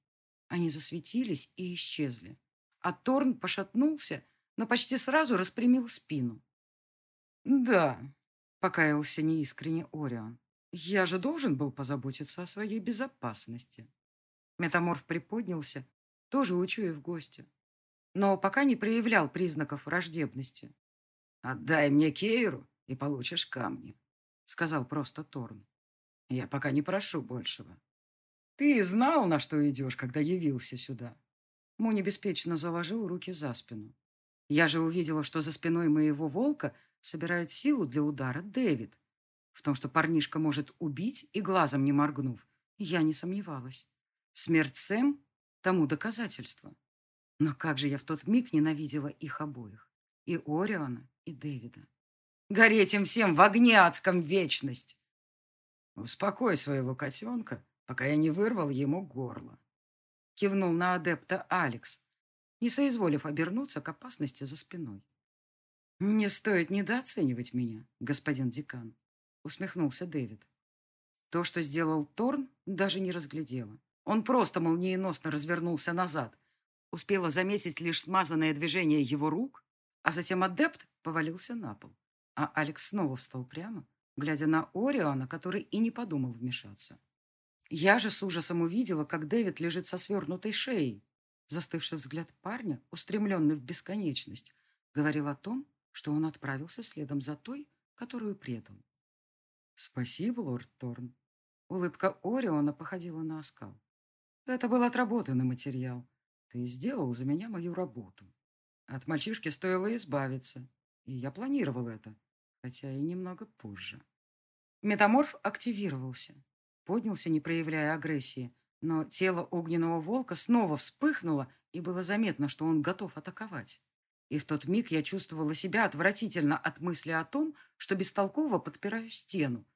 Они засветились и исчезли. А Торн пошатнулся, но почти сразу распрямил спину. «Да», — покаялся неискренне Орион, «я же должен был позаботиться о своей безопасности». Метаморф приподнялся, тоже учуяв гостя, но пока не проявлял признаков враждебности. «Отдай мне Кейру, и получишь камни», — сказал просто Торн. «Я пока не прошу большего». Ты знал, на что идешь, когда явился сюда. Муни беспечно заложил руки за спину. Я же увидела, что за спиной моего волка собирает силу для удара Дэвид. В том, что парнишка может убить и глазом не моргнув, я не сомневалась. Смерть Сэм — тому доказательство. Но как же я в тот миг ненавидела их обоих. И Ориона, и Дэвида. Гореть им всем в огне адском вечность! Успокой своего котенка пока я не вырвал ему горло. Кивнул на адепта Алекс, не соизволив обернуться к опасности за спиной. «Не стоит недооценивать меня, господин декан», — усмехнулся Дэвид. То, что сделал Торн, даже не разглядела. Он просто молниеносно развернулся назад, успела заметить лишь смазанное движение его рук, а затем адепт повалился на пол, а Алекс снова встал прямо, глядя на Ориона, который и не подумал вмешаться. Я же с ужасом увидела, как Дэвид лежит со свернутой шеей. Застывший взгляд парня, устремленный в бесконечность, говорил о том, что он отправился следом за той, которую предал. «Спасибо, лорд Торн». Улыбка Ориона походила на оскал. «Это был отработанный материал. Ты сделал за меня мою работу. От мальчишки стоило избавиться, и я планировал это, хотя и немного позже». Метаморф активировался. Поднялся, не проявляя агрессии, но тело огненного волка снова вспыхнуло, и было заметно, что он готов атаковать. И в тот миг я чувствовала себя отвратительно от мысли о том, что бестолково подпираю стену,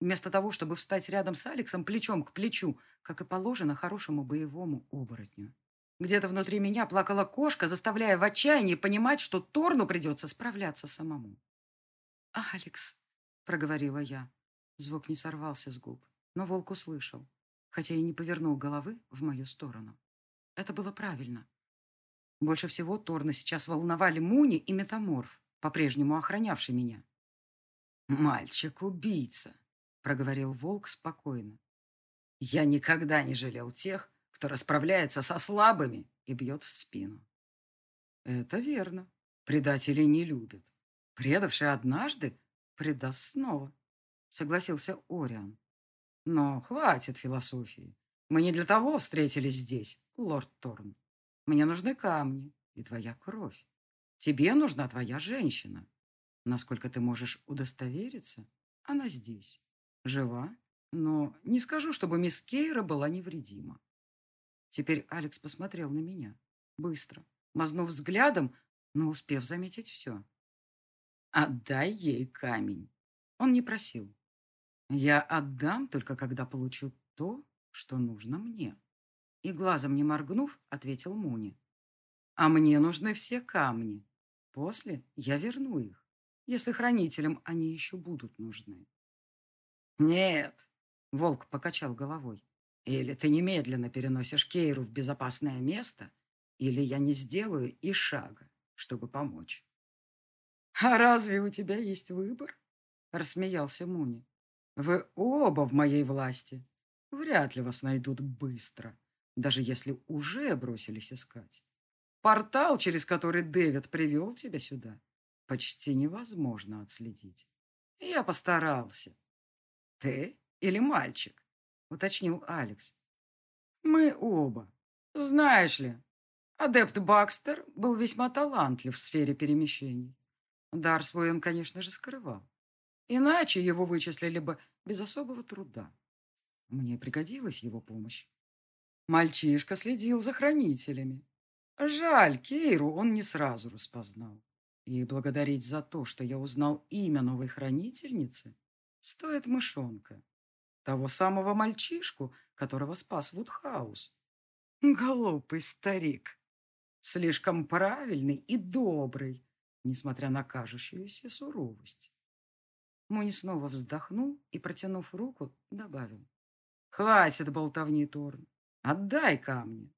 вместо того, чтобы встать рядом с Алексом плечом к плечу, как и положено хорошему боевому оборотню. Где-то внутри меня плакала кошка, заставляя в отчаянии понимать, что Торну придется справляться самому. «Алекс», — проговорила я. Звук не сорвался с губ, но волк услышал, хотя и не повернул головы в мою сторону. Это было правильно. Больше всего Торна сейчас волновали Муни и Метаморф, по-прежнему охранявший меня. «Мальчик-убийца», — проговорил волк спокойно. «Я никогда не жалел тех, кто расправляется со слабыми и бьет в спину». «Это верно. Предателей не любят. Предавший однажды предаст снова», — согласился Ориан. «Но хватит философии. Мы не для того встретились здесь, лорд Торн. Мне нужны камни и твоя кровь. Тебе нужна твоя женщина. Насколько ты можешь удостовериться, она здесь. Жива, но не скажу, чтобы мисс Кейра была невредима. Теперь Алекс посмотрел на меня. Быстро, мазнув взглядом, но успев заметить все. «Отдай ей камень». Он не просил. «Я отдам только, когда получу то, что нужно мне». И глазом не моргнув, ответил Муни. А мне нужны все камни. После я верну их, если хранителям они еще будут нужны. Нет, волк покачал головой. Или ты немедленно переносишь Кейру в безопасное место, или я не сделаю и шага, чтобы помочь. «А разве у тебя есть выбор?» — рассмеялся Муни. «Вы оба в моей власти. Вряд ли вас найдут быстро даже если уже бросились искать. Портал, через который Дэвид привел тебя сюда, почти невозможно отследить. Я постарался. Ты или мальчик? Уточнил Алекс. Мы оба. Знаешь ли, адепт Бакстер был весьма талантлив в сфере перемещений. Дар свой он, конечно же, скрывал. Иначе его вычислили бы без особого труда. Мне пригодилась его помощь. Мальчишка следил за хранителями. Жаль, Кейру он не сразу распознал. И благодарить за то, что я узнал имя новой хранительницы, стоит мышонка. Того самого мальчишку, которого спас Вудхаус. Глупый старик. Слишком правильный и добрый, несмотря на кажущуюся суровость. Муни снова вздохнул и, протянув руку, добавил. «Хватит болтовни, Торн. Отдай камни.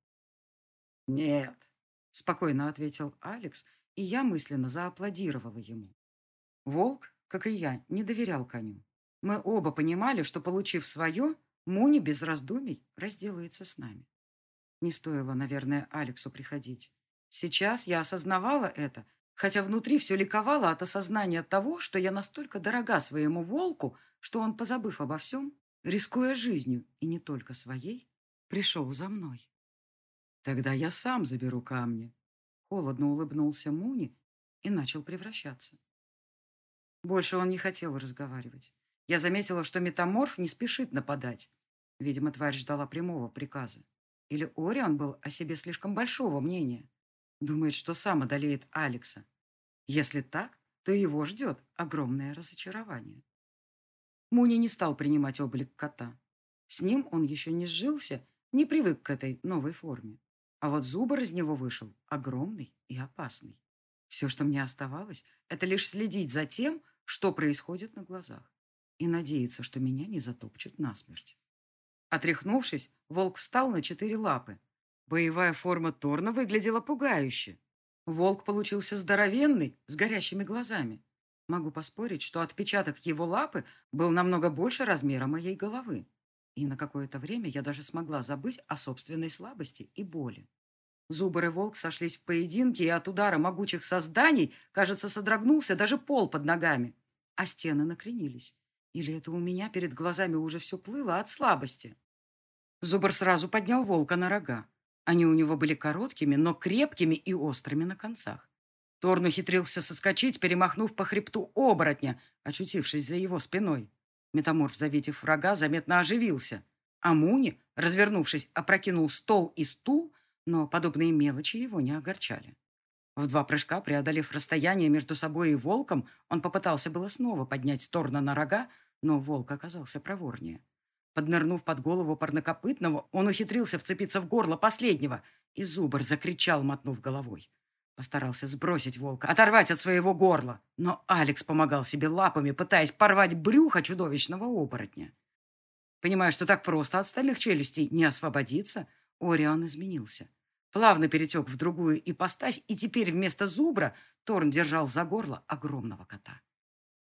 Нет, спокойно ответил Алекс, и я мысленно зааплодировала ему. Волк, как и я, не доверял коню. Мы оба понимали, что, получив свое, Муни без раздумий разделается с нами. Не стоило, наверное, Алексу приходить. Сейчас я осознавала это, хотя внутри все ликовало от осознания того, что я настолько дорога своему волку, что он, позабыв обо всем, рискуя жизнью, и не только своей, пришел за мной. Тогда я сам заберу камни. Холодно улыбнулся Муни и начал превращаться. Больше он не хотел разговаривать. Я заметила, что метаморф не спешит нападать. Видимо, тварь ждала прямого приказа. Или Орион был о себе слишком большого мнения. Думает, что сам одолеет Алекса. Если так, то его ждет огромное разочарование. Муни не стал принимать облик кота. С ним он еще не сжился не привык к этой новой форме. А вот зубр из него вышел огромный и опасный. Все, что мне оставалось, это лишь следить за тем, что происходит на глазах, и надеяться, что меня не затопчут насмерть. Отряхнувшись, волк встал на четыре лапы, Боевая форма Торна выглядела пугающе. Волк получился здоровенный, с горящими глазами. Могу поспорить, что отпечаток его лапы был намного больше размера моей головы. И на какое-то время я даже смогла забыть о собственной слабости и боли. Зубр и волк сошлись в поединке, и от удара могучих созданий, кажется, содрогнулся даже пол под ногами. А стены накренились. Или это у меня перед глазами уже все плыло от слабости? Зубр сразу поднял волка на рога. Они у него были короткими, но крепкими и острыми на концах. Торн ухитрился соскочить, перемахнув по хребту оборотня, очутившись за его спиной. Метаморф, завидев врага, заметно оживился. А Муни, развернувшись, опрокинул стол и стул, но подобные мелочи его не огорчали. В два прыжка, преодолев расстояние между собой и волком, он попытался было снова поднять Торна на рога, но волк оказался проворнее. Поднырнув под голову парнокопытного, он ухитрился вцепиться в горло последнего, и зубр закричал, мотнув головой. Постарался сбросить волка, оторвать от своего горла, но Алекс помогал себе лапами, пытаясь порвать брюхо чудовищного оборотня. Понимая, что так просто от стальных челюстей не освободиться, Орион изменился. Плавно перетек в другую ипостась, и теперь вместо зубра Торн держал за горло огромного кота.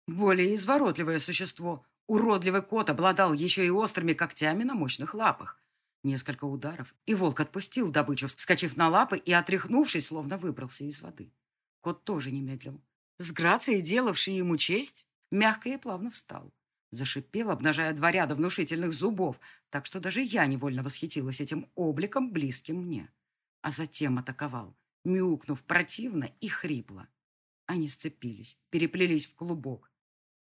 Более изворотливое существо, уродливый кот обладал еще и острыми когтями на мощных лапах. Несколько ударов, и волк отпустил добычу, вскочив на лапы и, отряхнувшись, словно выбрался из воды. Кот тоже не медлил. С грацией, делавшей ему честь, мягко и плавно встал. Зашипел, обнажая два ряда внушительных зубов, так что даже я невольно восхитилась этим обликом, близким мне. А затем атаковал, мяукнув противно и хрипло. Они сцепились, переплелись в клубок.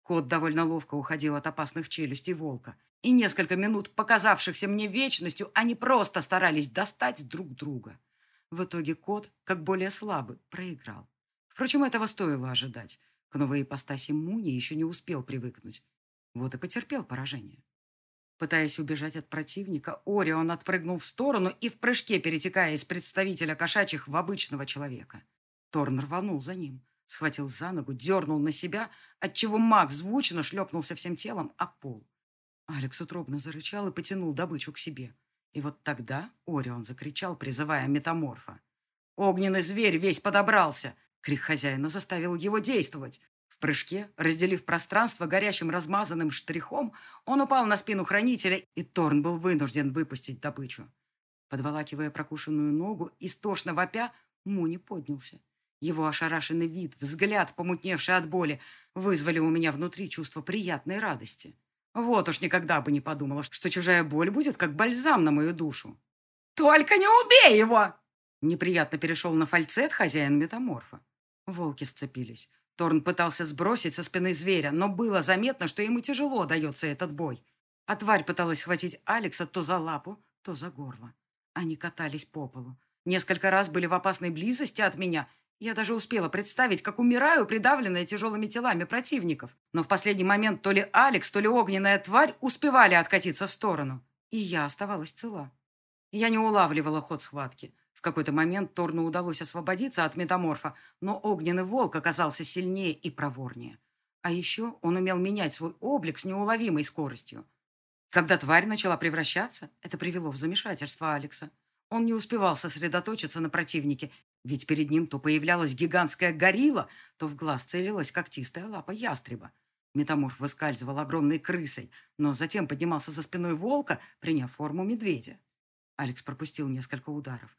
Кот довольно ловко уходил от опасных челюстей волка, и несколько минут, показавшихся мне вечностью, они просто старались достать друг друга. В итоге кот, как более слабый, проиграл. Впрочем, этого стоило ожидать. К новой ипостаси Муни еще не успел привыкнуть. Вот и потерпел поражение. Пытаясь убежать от противника, Орион отпрыгнул в сторону и в прыжке, перетекая из представителя кошачьих в обычного человека. Торн рванул за ним, схватил за ногу, дернул на себя, отчего маг звучно шлепнулся всем телом о пол. Алекс утробно зарычал и потянул добычу к себе. И вот тогда Орион закричал, призывая метаморфа. Огненный зверь весь подобрался. Крик хозяина заставил его действовать. В прыжке, разделив пространство горящим размазанным штрихом, он упал на спину хранителя, и Торн был вынужден выпустить добычу. Подволакивая прокушенную ногу, истошно вопя, Муни поднялся. Его ошарашенный вид, взгляд, помутневший от боли, вызвали у меня внутри чувство приятной радости. Вот уж никогда бы не подумала, что чужая боль будет как бальзам на мою душу. «Только не убей его!» Неприятно перешел на фальцет хозяин метаморфа. Волки сцепились. Торн пытался сбросить со спины зверя, но было заметно, что ему тяжело дается этот бой. А тварь пыталась схватить Алекса то за лапу, то за горло. Они катались по полу. Несколько раз были в опасной близости от меня я даже успела представить, как умираю, придавленная тяжелыми телами противников. Но в последний момент то ли Алекс, то ли огненная тварь успевали откатиться в сторону. И я оставалась цела. Я не улавливала ход схватки. В какой-то момент Торну удалось освободиться от метаморфа, но огненный волк оказался сильнее и проворнее. А еще он умел менять свой облик с неуловимой скоростью. Когда тварь начала превращаться, это привело в замешательство Алекса. Он не успевал сосредоточиться на противнике ведь перед ним то появлялась гигантская горилла, то в глаз целилась когтистая лапа ястреба. Метаморф выскальзывал огромной крысой, но затем поднимался за спиной волка, приняв форму медведя. Алекс пропустил несколько ударов.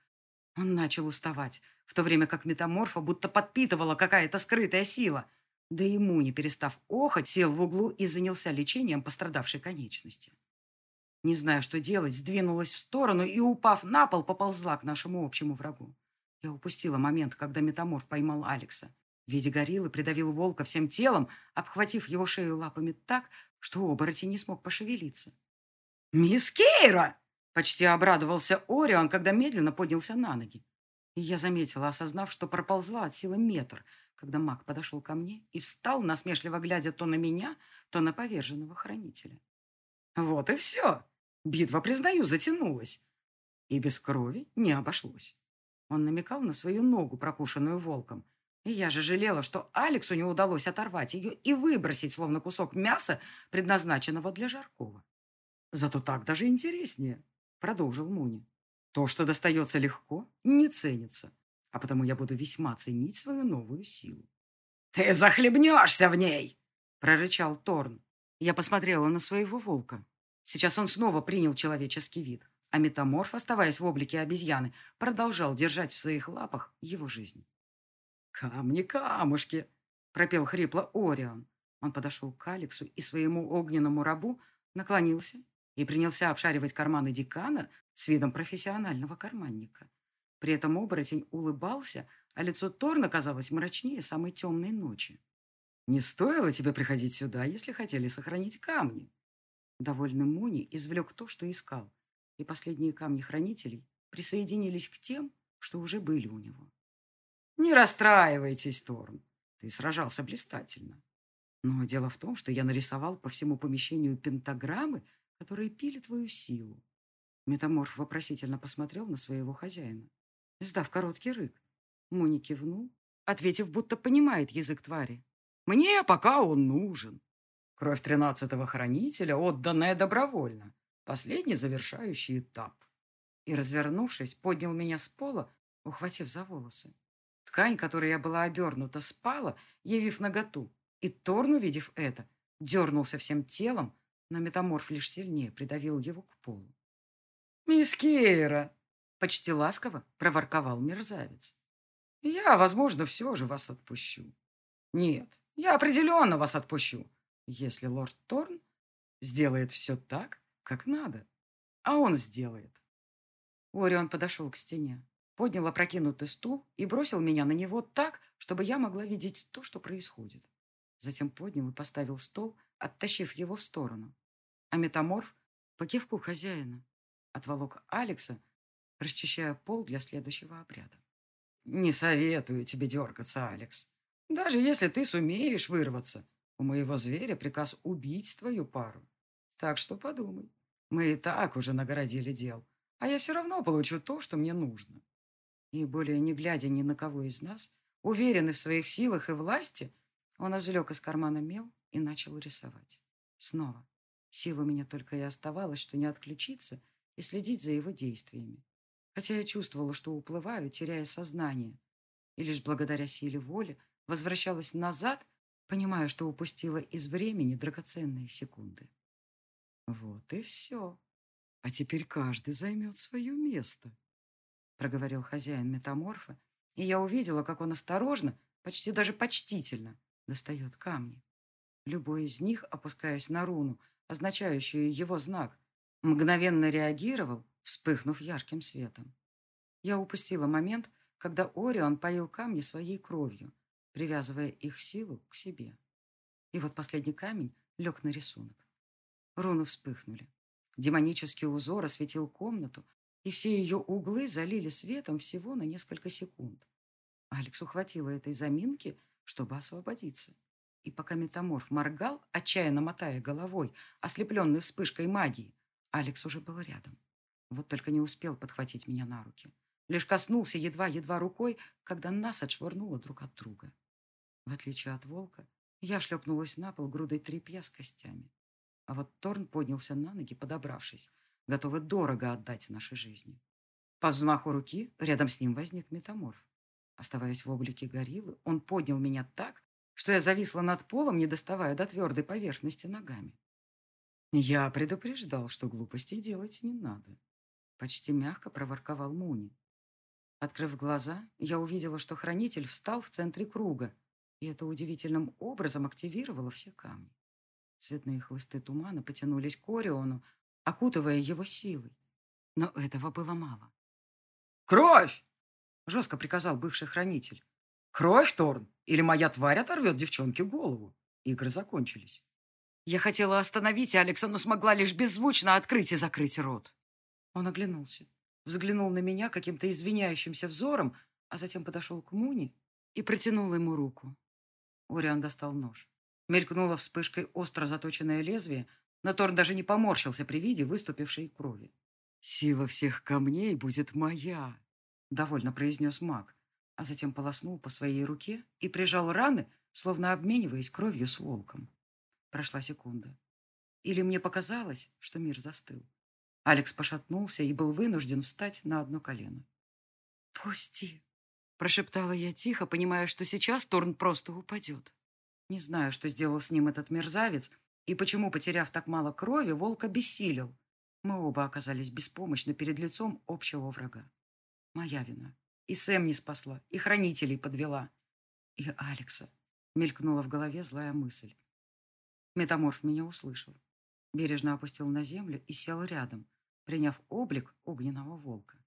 Он начал уставать, в то время как метаморфа будто подпитывала какая-то скрытая сила. Да ему, не перестав охоть, сел в углу и занялся лечением пострадавшей конечности. Не зная, что делать, сдвинулась в сторону и, упав на пол, поползла к нашему общему врагу. Я упустила момент, когда метаморф поймал Алекса. В виде гориллы придавил волка всем телом, обхватив его шею лапами так, что оборотень не смог пошевелиться. «Мисс Кейра!» — почти обрадовался Орион, когда медленно поднялся на ноги. И я заметила, осознав, что проползла от силы метр, когда маг подошел ко мне и встал, насмешливо глядя то на меня, то на поверженного хранителя. Вот и все. Битва, признаю, затянулась. И без крови не обошлось. Он намекал на свою ногу, прокушенную волком. И я же жалела, что Алексу не удалось оторвать ее и выбросить, словно кусок мяса, предназначенного для жаркого. «Зато так даже интереснее», — продолжил Муни. То, что достается легко, не ценится, а потому я буду весьма ценить свою новую силу. «Ты захлебнешься в ней!» — прорычал Торн. Я посмотрела на своего волка. Сейчас он снова принял человеческий вид, а метаморф, оставаясь в облике обезьяны, продолжал держать в своих лапах его жизнь. «Камни, камушки!» — пропел хрипло Орион. Он подошел к Алексу и своему огненному рабу наклонился и принялся обшаривать карманы декана с видом профессионального карманника. При этом оборотень улыбался, а лицо Торна казалось мрачнее самой темной ночи. «Не стоило тебе приходить сюда, если хотели сохранить камни». Довольный Муни извлек то, что искал, и последние камни хранителей присоединились к тем, что уже были у него. «Не расстраивайтесь, Торн, ты сражался блистательно. Но дело в том, что я нарисовал по всему помещению пентаграммы, которые пили твою силу. Метаморф вопросительно посмотрел на своего хозяина, издав короткий рык. Муни кивнул, ответив, будто понимает язык твари. «Мне пока он нужен. Кровь тринадцатого хранителя, отданная добровольно. Последний завершающий этап». И, развернувшись, поднял меня с пола, ухватив за волосы. Ткань, которой я была обернута, спала, явив наготу. И Торн, увидев это, дернулся всем телом, но метаморф лишь сильнее придавил его к полу. «Мисс Кейра!» — почти ласково проворковал мерзавец. «Я, возможно, все же вас отпущу. Нет, я определенно вас отпущу, если лорд Торн сделает все так, как надо. А он сделает». Орион подошел к стене, поднял опрокинутый стул и бросил меня на него так, чтобы я могла видеть то, что происходит. Затем поднял и поставил стол, оттащив его в сторону. А метаморф, по кивку хозяина, отволок Алекса, расчищая пол для следующего обряда. «Не советую тебе дергаться, Алекс. Даже если ты сумеешь вырваться, у моего зверя приказ убить твою пару. Так что подумай. Мы и так уже нагородили дел, а я все равно получу то, что мне нужно». И, более не глядя ни на кого из нас, уверенный в своих силах и власти, он извлек из кармана мел и начал рисовать. Снова. Сил у меня только и оставалось, что не отключиться и следить за его действиями. Хотя я чувствовала, что уплываю, теряя сознание. И лишь благодаря силе воли возвращалась назад, понимая, что упустила из времени драгоценные секунды. «Вот и все. А теперь каждый займет свое место», — проговорил хозяин метаморфа, и я увидела, как он осторожно, почти даже почтительно, достает камни. Любой из них, опускаясь на руну, означающую его знак, мгновенно реагировал, вспыхнув ярким светом. Я упустила момент, когда Орион поил камни своей кровью, привязывая их силу к себе. И вот последний камень лег на рисунок. Руны вспыхнули. Демонический узор осветил комнату, и все ее углы залили светом всего на несколько секунд. Алекс ухватила этой заминки чтобы освободиться. И пока метаморф моргал, отчаянно мотая головой, ослепленный вспышкой магии, Алекс уже был рядом. Вот только не успел подхватить меня на руки. Лишь коснулся едва-едва рукой, когда нас отшвырнуло друг от друга. В отличие от волка, я шлепнулась на пол грудой тряпья с костями. А вот Торн поднялся на ноги, подобравшись, готовый дорого отдать нашей жизни. По взмаху руки рядом с ним возник метаморф. Оставаясь в облике гориллы, он поднял меня так, что я зависла над полом, не доставая до твердой поверхности ногами. Я предупреждал, что глупостей делать не надо. Почти мягко проворковал Муни. Открыв глаза, я увидела, что хранитель встал в центре круга, и это удивительным образом активировало все камни. Цветные хлысты тумана потянулись к Ориону, окутывая его силой. Но этого было мало. «Кровь!» Жестко приказал бывший хранитель. «Кровь, Торн, или моя тварь оторвет девчонке голову». Игры закончились. Я хотела остановить Алекса, но смогла лишь беззвучно открыть и закрыть рот. Он оглянулся, взглянул на меня каким-то извиняющимся взором, а затем подошел к Муни и протянул ему руку. Ориан достал нож. Мелькнула вспышкой остро заточенное лезвие, но Торн даже не поморщился при виде выступившей крови. «Сила всех камней будет моя», — довольно произнес маг, а затем полоснул по своей руке и прижал раны, словно обмениваясь кровью с волком. Прошла секунда. Или мне показалось, что мир застыл. Алекс пошатнулся и был вынужден встать на одно колено. «Пусти!» – прошептала я тихо, понимая, что сейчас Торн просто упадет. Не знаю, что сделал с ним этот мерзавец, и почему, потеряв так мало крови, волк обессилел. Мы оба оказались беспомощны перед лицом общего врага. Моя вина. И Сэм не спасла, и хранителей подвела. И Алекса. Мелькнула в голове злая мысль. Метаморф меня услышал. Бережно опустил на землю и сел рядом, приняв облик огненного волка,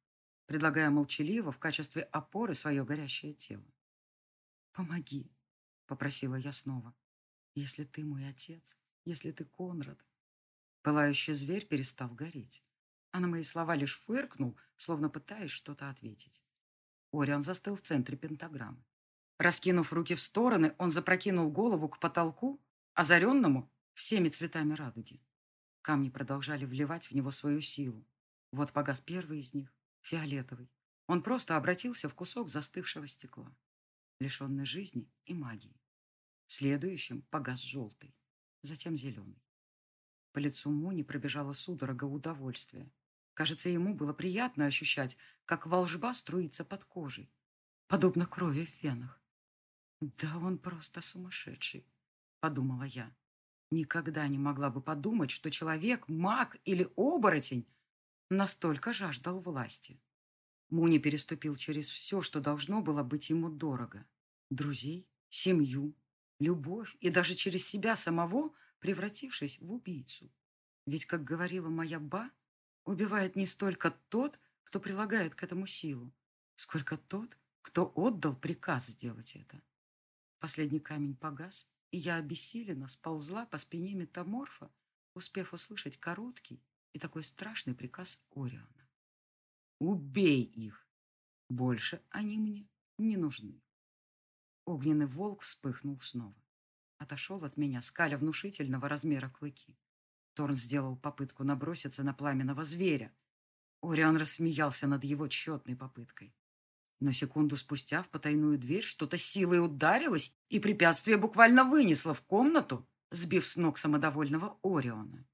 предлагая молчаливо в качестве опоры свое горящее тело. «Помоги», — попросила я снова, — «если ты мой отец, если ты Конрад». Пылающий зверь перестал гореть, а на мои слова лишь фыркнул, словно пытаясь что-то ответить. Ориан застыл в центре пентаграммы. Раскинув руки в стороны, он запрокинул голову к потолку, озаренному всеми цветами радуги. Камни продолжали вливать в него свою силу. Вот погас первый из них, фиолетовый. Он просто обратился в кусок застывшего стекла, лишенный жизни и магии. Следующим погас желтый, затем зеленый. По лицу Муни пробежала судорога удовольствия. Кажется, ему было приятно ощущать, как волжба струится под кожей, подобно крови в венах. «Да он просто сумасшедший», — подумала я. Никогда не могла бы подумать, что человек, маг или оборотень настолько жаждал власти. Муни переступил через все, что должно было быть ему дорого. Друзей, семью, любовь и даже через себя самого, превратившись в убийцу. Ведь, как говорила моя ба, убивает не столько тот, кто прилагает к этому силу, сколько тот, кто отдал приказ сделать это. Последний камень погас, и я обессиленно сползла по спине метаморфа, успев услышать короткий и такой страшный приказ Ориона. «Убей их! Больше они мне не нужны!» Огненный волк вспыхнул снова. Отошел от меня, скаля внушительного размера клыки. Торн сделал попытку наброситься на пламенного зверя. Орион рассмеялся над его тщетной попыткой. Но секунду спустя в потайную дверь что-то силой ударилось, и препятствие буквально вынесло в комнату, сбив с ног самодовольного Ориона.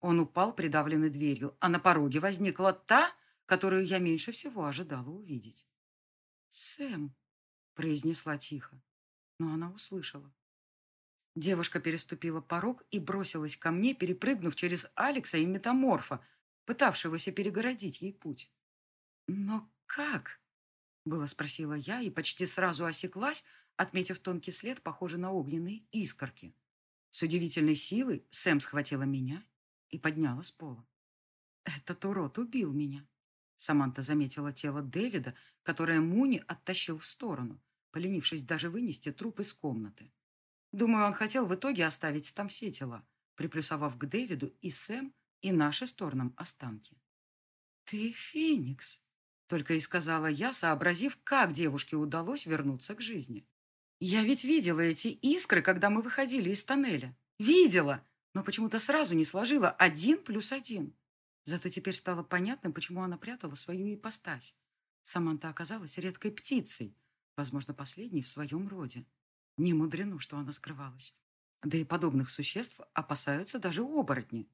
Он упал, придавленный дверью, а на пороге возникла та, которую я меньше всего ожидала увидеть. «Сэм», — произнесла тихо, но она услышала. Девушка переступила порог и бросилась ко мне, перепрыгнув через Алекса и Метаморфа, пытавшегося перегородить ей путь. «Но как?» Было спросила я и почти сразу осеклась, отметив тонкий след, похожий на огненные искорки. С удивительной силой Сэм схватила меня и подняла с пола. «Этот урод убил меня», — Саманта заметила тело Дэвида, которое Муни оттащил в сторону, поленившись даже вынести труп из комнаты. Думаю, он хотел в итоге оставить там все тела, приплюсовав к Дэвиду и Сэм, и наши с останки. «Ты Феникс», только и сказала я, сообразив, как девушке удалось вернуться к жизни. Я ведь видела эти искры, когда мы выходили из тоннеля. Видела, но почему-то сразу не сложила один плюс один. Зато теперь стало понятно, почему она прятала свою ипостась. Саманта оказалась редкой птицей, возможно, последней в своем роде. Не мудрено, что она скрывалась. Да и подобных существ опасаются даже оборотни.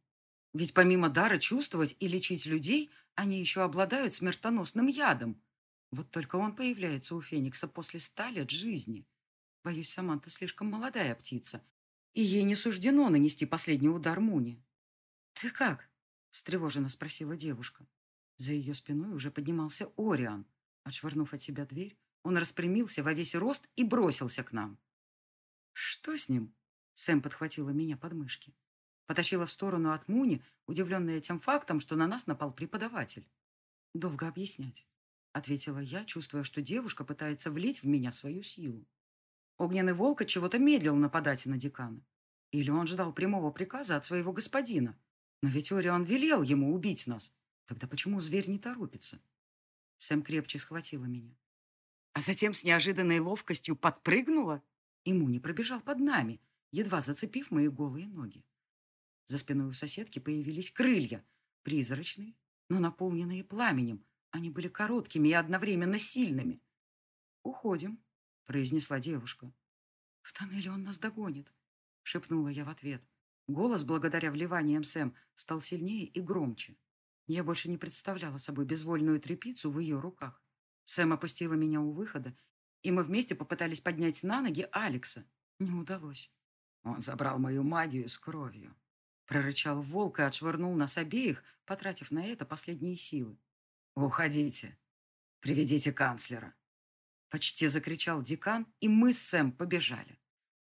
Ведь помимо дара чувствовать и лечить людей, они еще обладают смертоносным ядом. Вот только он появляется у Феникса после ста лет жизни. Боюсь, Саманта слишком молодая птица, и ей не суждено нанести последний удар Муни. «Ты как?» – встревоженно спросила девушка. За ее спиной уже поднимался Ориан. Отшвырнув от себя дверь, он распрямился во весь рост и бросился к нам. «Что с ним?» Сэм подхватила меня под мышки. Потащила в сторону от Муни, удивленная тем фактом, что на нас напал преподаватель. «Долго объяснять», — ответила я, чувствуя, что девушка пытается влить в меня свою силу. Огненный волк чего-то медлил нападать на декана. Или он ждал прямого приказа от своего господина. Но ведь Орион велел ему убить нас. Тогда почему зверь не торопится? Сэм крепче схватила меня. А затем с неожиданной ловкостью подпрыгнула, и Муни пробежал под нами, едва зацепив мои голые ноги. За спиной у соседки появились крылья, призрачные, но наполненные пламенем. Они были короткими и одновременно сильными. «Уходим», — произнесла девушка. «В тоннеле он нас догонит», — шепнула я в ответ. Голос, благодаря вливаниям Сэм, стал сильнее и громче. Я больше не представляла собой безвольную тряпицу в ее руках. Сэм опустила меня у выхода, и мы вместе попытались поднять на ноги Алекса. Не удалось. Он забрал мою магию с кровью. Прорычал волк и отшвырнул нас обеих, потратив на это последние силы. «Уходите. Приведите канцлера». Почти закричал декан, и мы с Сэм побежали.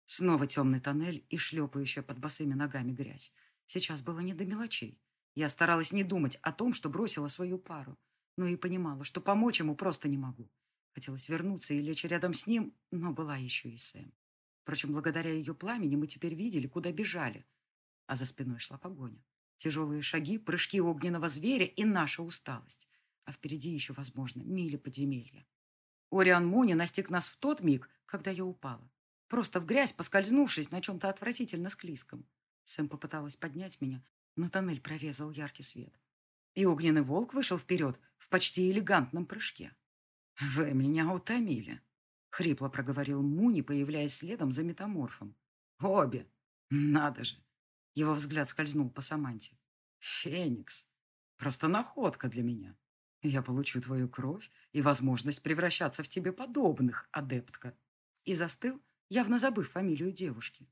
Снова темный тоннель и шлепающая под босыми ногами грязь. Сейчас было не до мелочей. Я старалась не думать о том, что бросила свою пару, но и понимала, что помочь ему просто не могу. Хотелось вернуться и лечь рядом с ним, но была еще и Сэм. Впрочем, благодаря ее пламени мы теперь видели, куда бежали. А за спиной шла погоня. Тяжелые шаги, прыжки огненного зверя и наша усталость. А впереди еще, возможно, мили подземелья. Ориан Муни настиг нас в тот миг, когда я упала. Просто в грязь, поскользнувшись на чем-то отвратительно склизком. Сэм попыталась поднять меня, но тоннель прорезал яркий свет. И огненный волк вышел вперед в почти элегантном прыжке. «Вы меня утомили», — хрипло проговорил Муни, появляясь следом за метаморфом. «Обе! Надо же!» Его взгляд скользнул по Саманте. «Феникс! Просто находка для меня. Я получу твою кровь и возможность превращаться в тебе подобных, адептка». И застыл, явно забыв фамилию девушки.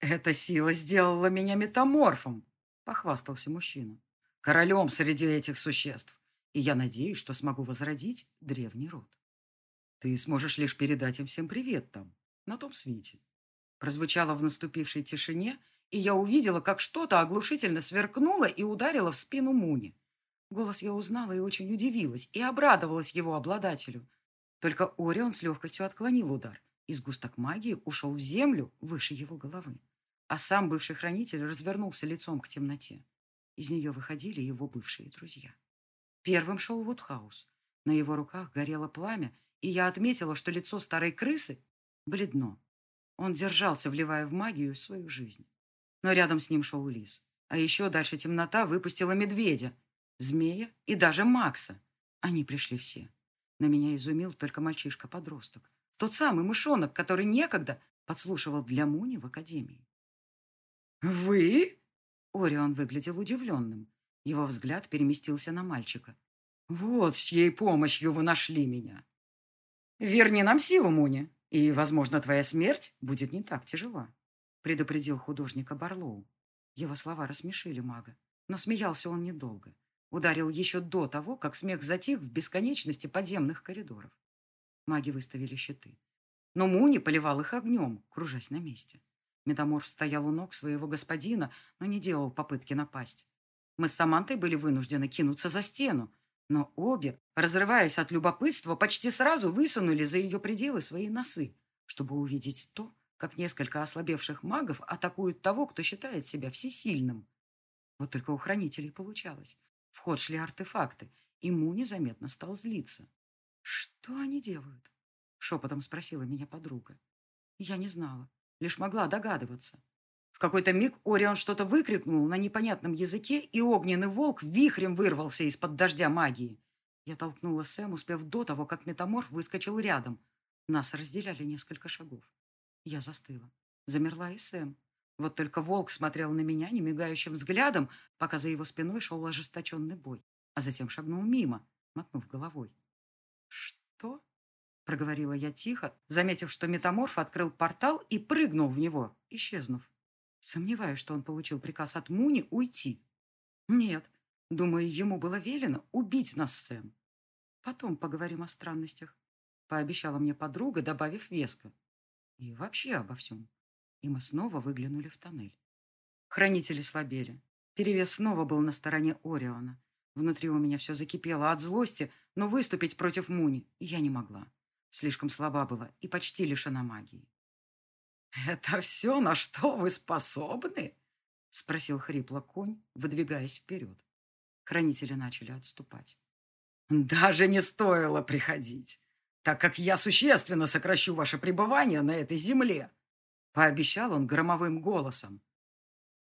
«Эта сила сделала меня метаморфом», — похвастался мужчина. «Королем среди этих существ. И я надеюсь, что смогу возродить древний род. Ты сможешь лишь передать им всем привет там, на том свете». Прозвучало в наступившей тишине, и я увидела, как что-то оглушительно сверкнуло и ударило в спину Муни. Голос я узнала и очень удивилась, и обрадовалась его обладателю. Только Орион с легкостью отклонил удар, и сгусток магии ушел в землю выше его головы а сам бывший хранитель развернулся лицом к темноте. Из нее выходили его бывшие друзья. Первым шел Вудхаус. На его руках горело пламя, и я отметила, что лицо старой крысы бледно. Он держался, вливая в магию свою жизнь. Но рядом с ним шел лис. А еще дальше темнота выпустила медведя, змея и даже Макса. Они пришли все. Но меня изумил только мальчишка-подросток. Тот самый мышонок, который некогда подслушивал для Муни в академии. «Вы?» Орион выглядел удивленным. Его взгляд переместился на мальчика. «Вот с чьей помощью вы нашли меня!» «Верни нам силу, Муни, и, возможно, твоя смерть будет не так тяжела», предупредил художника Барлоу. Его слова рассмешили мага, но смеялся он недолго. Ударил еще до того, как смех затих в бесконечности подземных коридоров. Маги выставили щиты. Но Муни поливал их огнем, кружась на месте. Метаморф стоял у ног своего господина, но не делал попытки напасть. Мы с Самантой были вынуждены кинуться за стену, но обе, разрываясь от любопытства, почти сразу высунули за ее пределы свои носы, чтобы увидеть то, как несколько ослабевших магов атакуют того, кто считает себя всесильным. Вот только у хранителей получалось. В ход шли артефакты, и Му незаметно стал злиться. «Что они делают?» — шепотом спросила меня подруга. Я не знала, лишь могла догадываться. В какой-то миг Орион что-то выкрикнул на непонятном языке, и огненный волк вихрем вырвался из-под дождя магии. Я толкнула Сэм, успев до того, как метаморф выскочил рядом. Нас разделяли несколько шагов. Я застыла. Замерла и Сэм. Вот только волк смотрел на меня немигающим взглядом, пока за его спиной шел ожесточенный бой, а затем шагнул мимо, мотнув головой. «Что?» — проговорила я тихо, заметив, что метаморф открыл портал и прыгнул в него, исчезнув. Сомневаюсь, что он получил приказ от Муни уйти. Нет, думаю, ему было велено убить нас, Сэм. Потом поговорим о странностях, — пообещала мне подруга, добавив веско. И вообще обо всем. И мы снова выглянули в тоннель. Хранители слабели. Перевес снова был на стороне Ориона. Внутри у меня все закипело от злости, но выступить против Муни я не могла. Слишком слаба была и почти лишена магии. «Это все, на что вы способны?» — спросил хрипло конь, выдвигаясь вперед. Хранители начали отступать. «Даже не стоило приходить, так как я существенно сокращу ваше пребывание на этой земле», — пообещал он громовым голосом.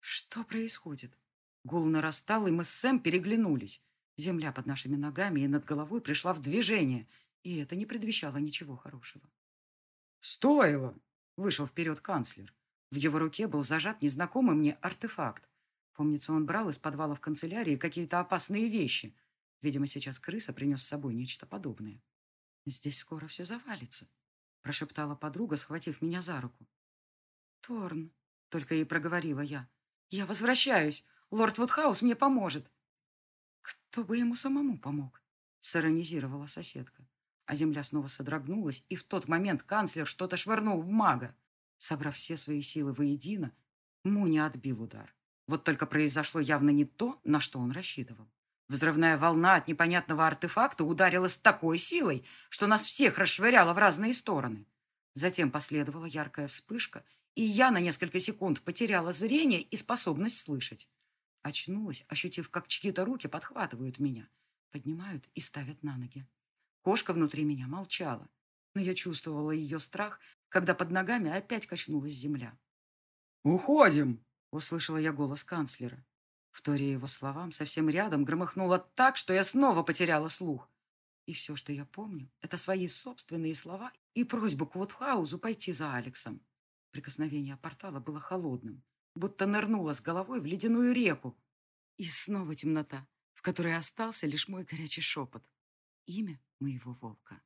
«Что происходит?» Гул нарастал, и мы с Сэм переглянулись. Земля под нашими ногами и над головой пришла в движение, и это не предвещало ничего хорошего. «Стоило!» — вышел вперед канцлер. В его руке был зажат незнакомый мне артефакт. Помнится, он брал из подвала в канцелярии какие-то опасные вещи. Видимо, сейчас крыса принес с собой нечто подобное. «Здесь скоро все завалится», — прошептала подруга, схватив меня за руку. «Торн», — только и проговорила я. «Я возвращаюсь. Лорд Вудхаус мне поможет». «Кто бы ему самому помог?» — сиронизировала соседка. А земля снова содрогнулась, и в тот момент канцлер что-то швырнул в мага. Собрав все свои силы воедино, Муни отбил удар. Вот только произошло явно не то, на что он рассчитывал. Взрывная волна от непонятного артефакта ударила с такой силой, что нас всех расшвыряло в разные стороны. Затем последовала яркая вспышка, и я на несколько секунд потеряла зрение и способность слышать. Очнулась, ощутив, как чьи-то руки подхватывают меня, поднимают и ставят на ноги. Кошка внутри меня молчала, но я чувствовала ее страх, когда под ногами опять качнулась земля. «Уходим!» — услышала я голос канцлера. Вторя его словам, совсем рядом громыхнуло так, что я снова потеряла слух. И все, что я помню, это свои собственные слова и просьбу к Вудхаузу пойти за Алексом. Прикосновение портала было холодным, будто нырнула с головой в ледяную реку. И снова темнота, в которой остался лишь мой горячий шепот. Имя моего волка.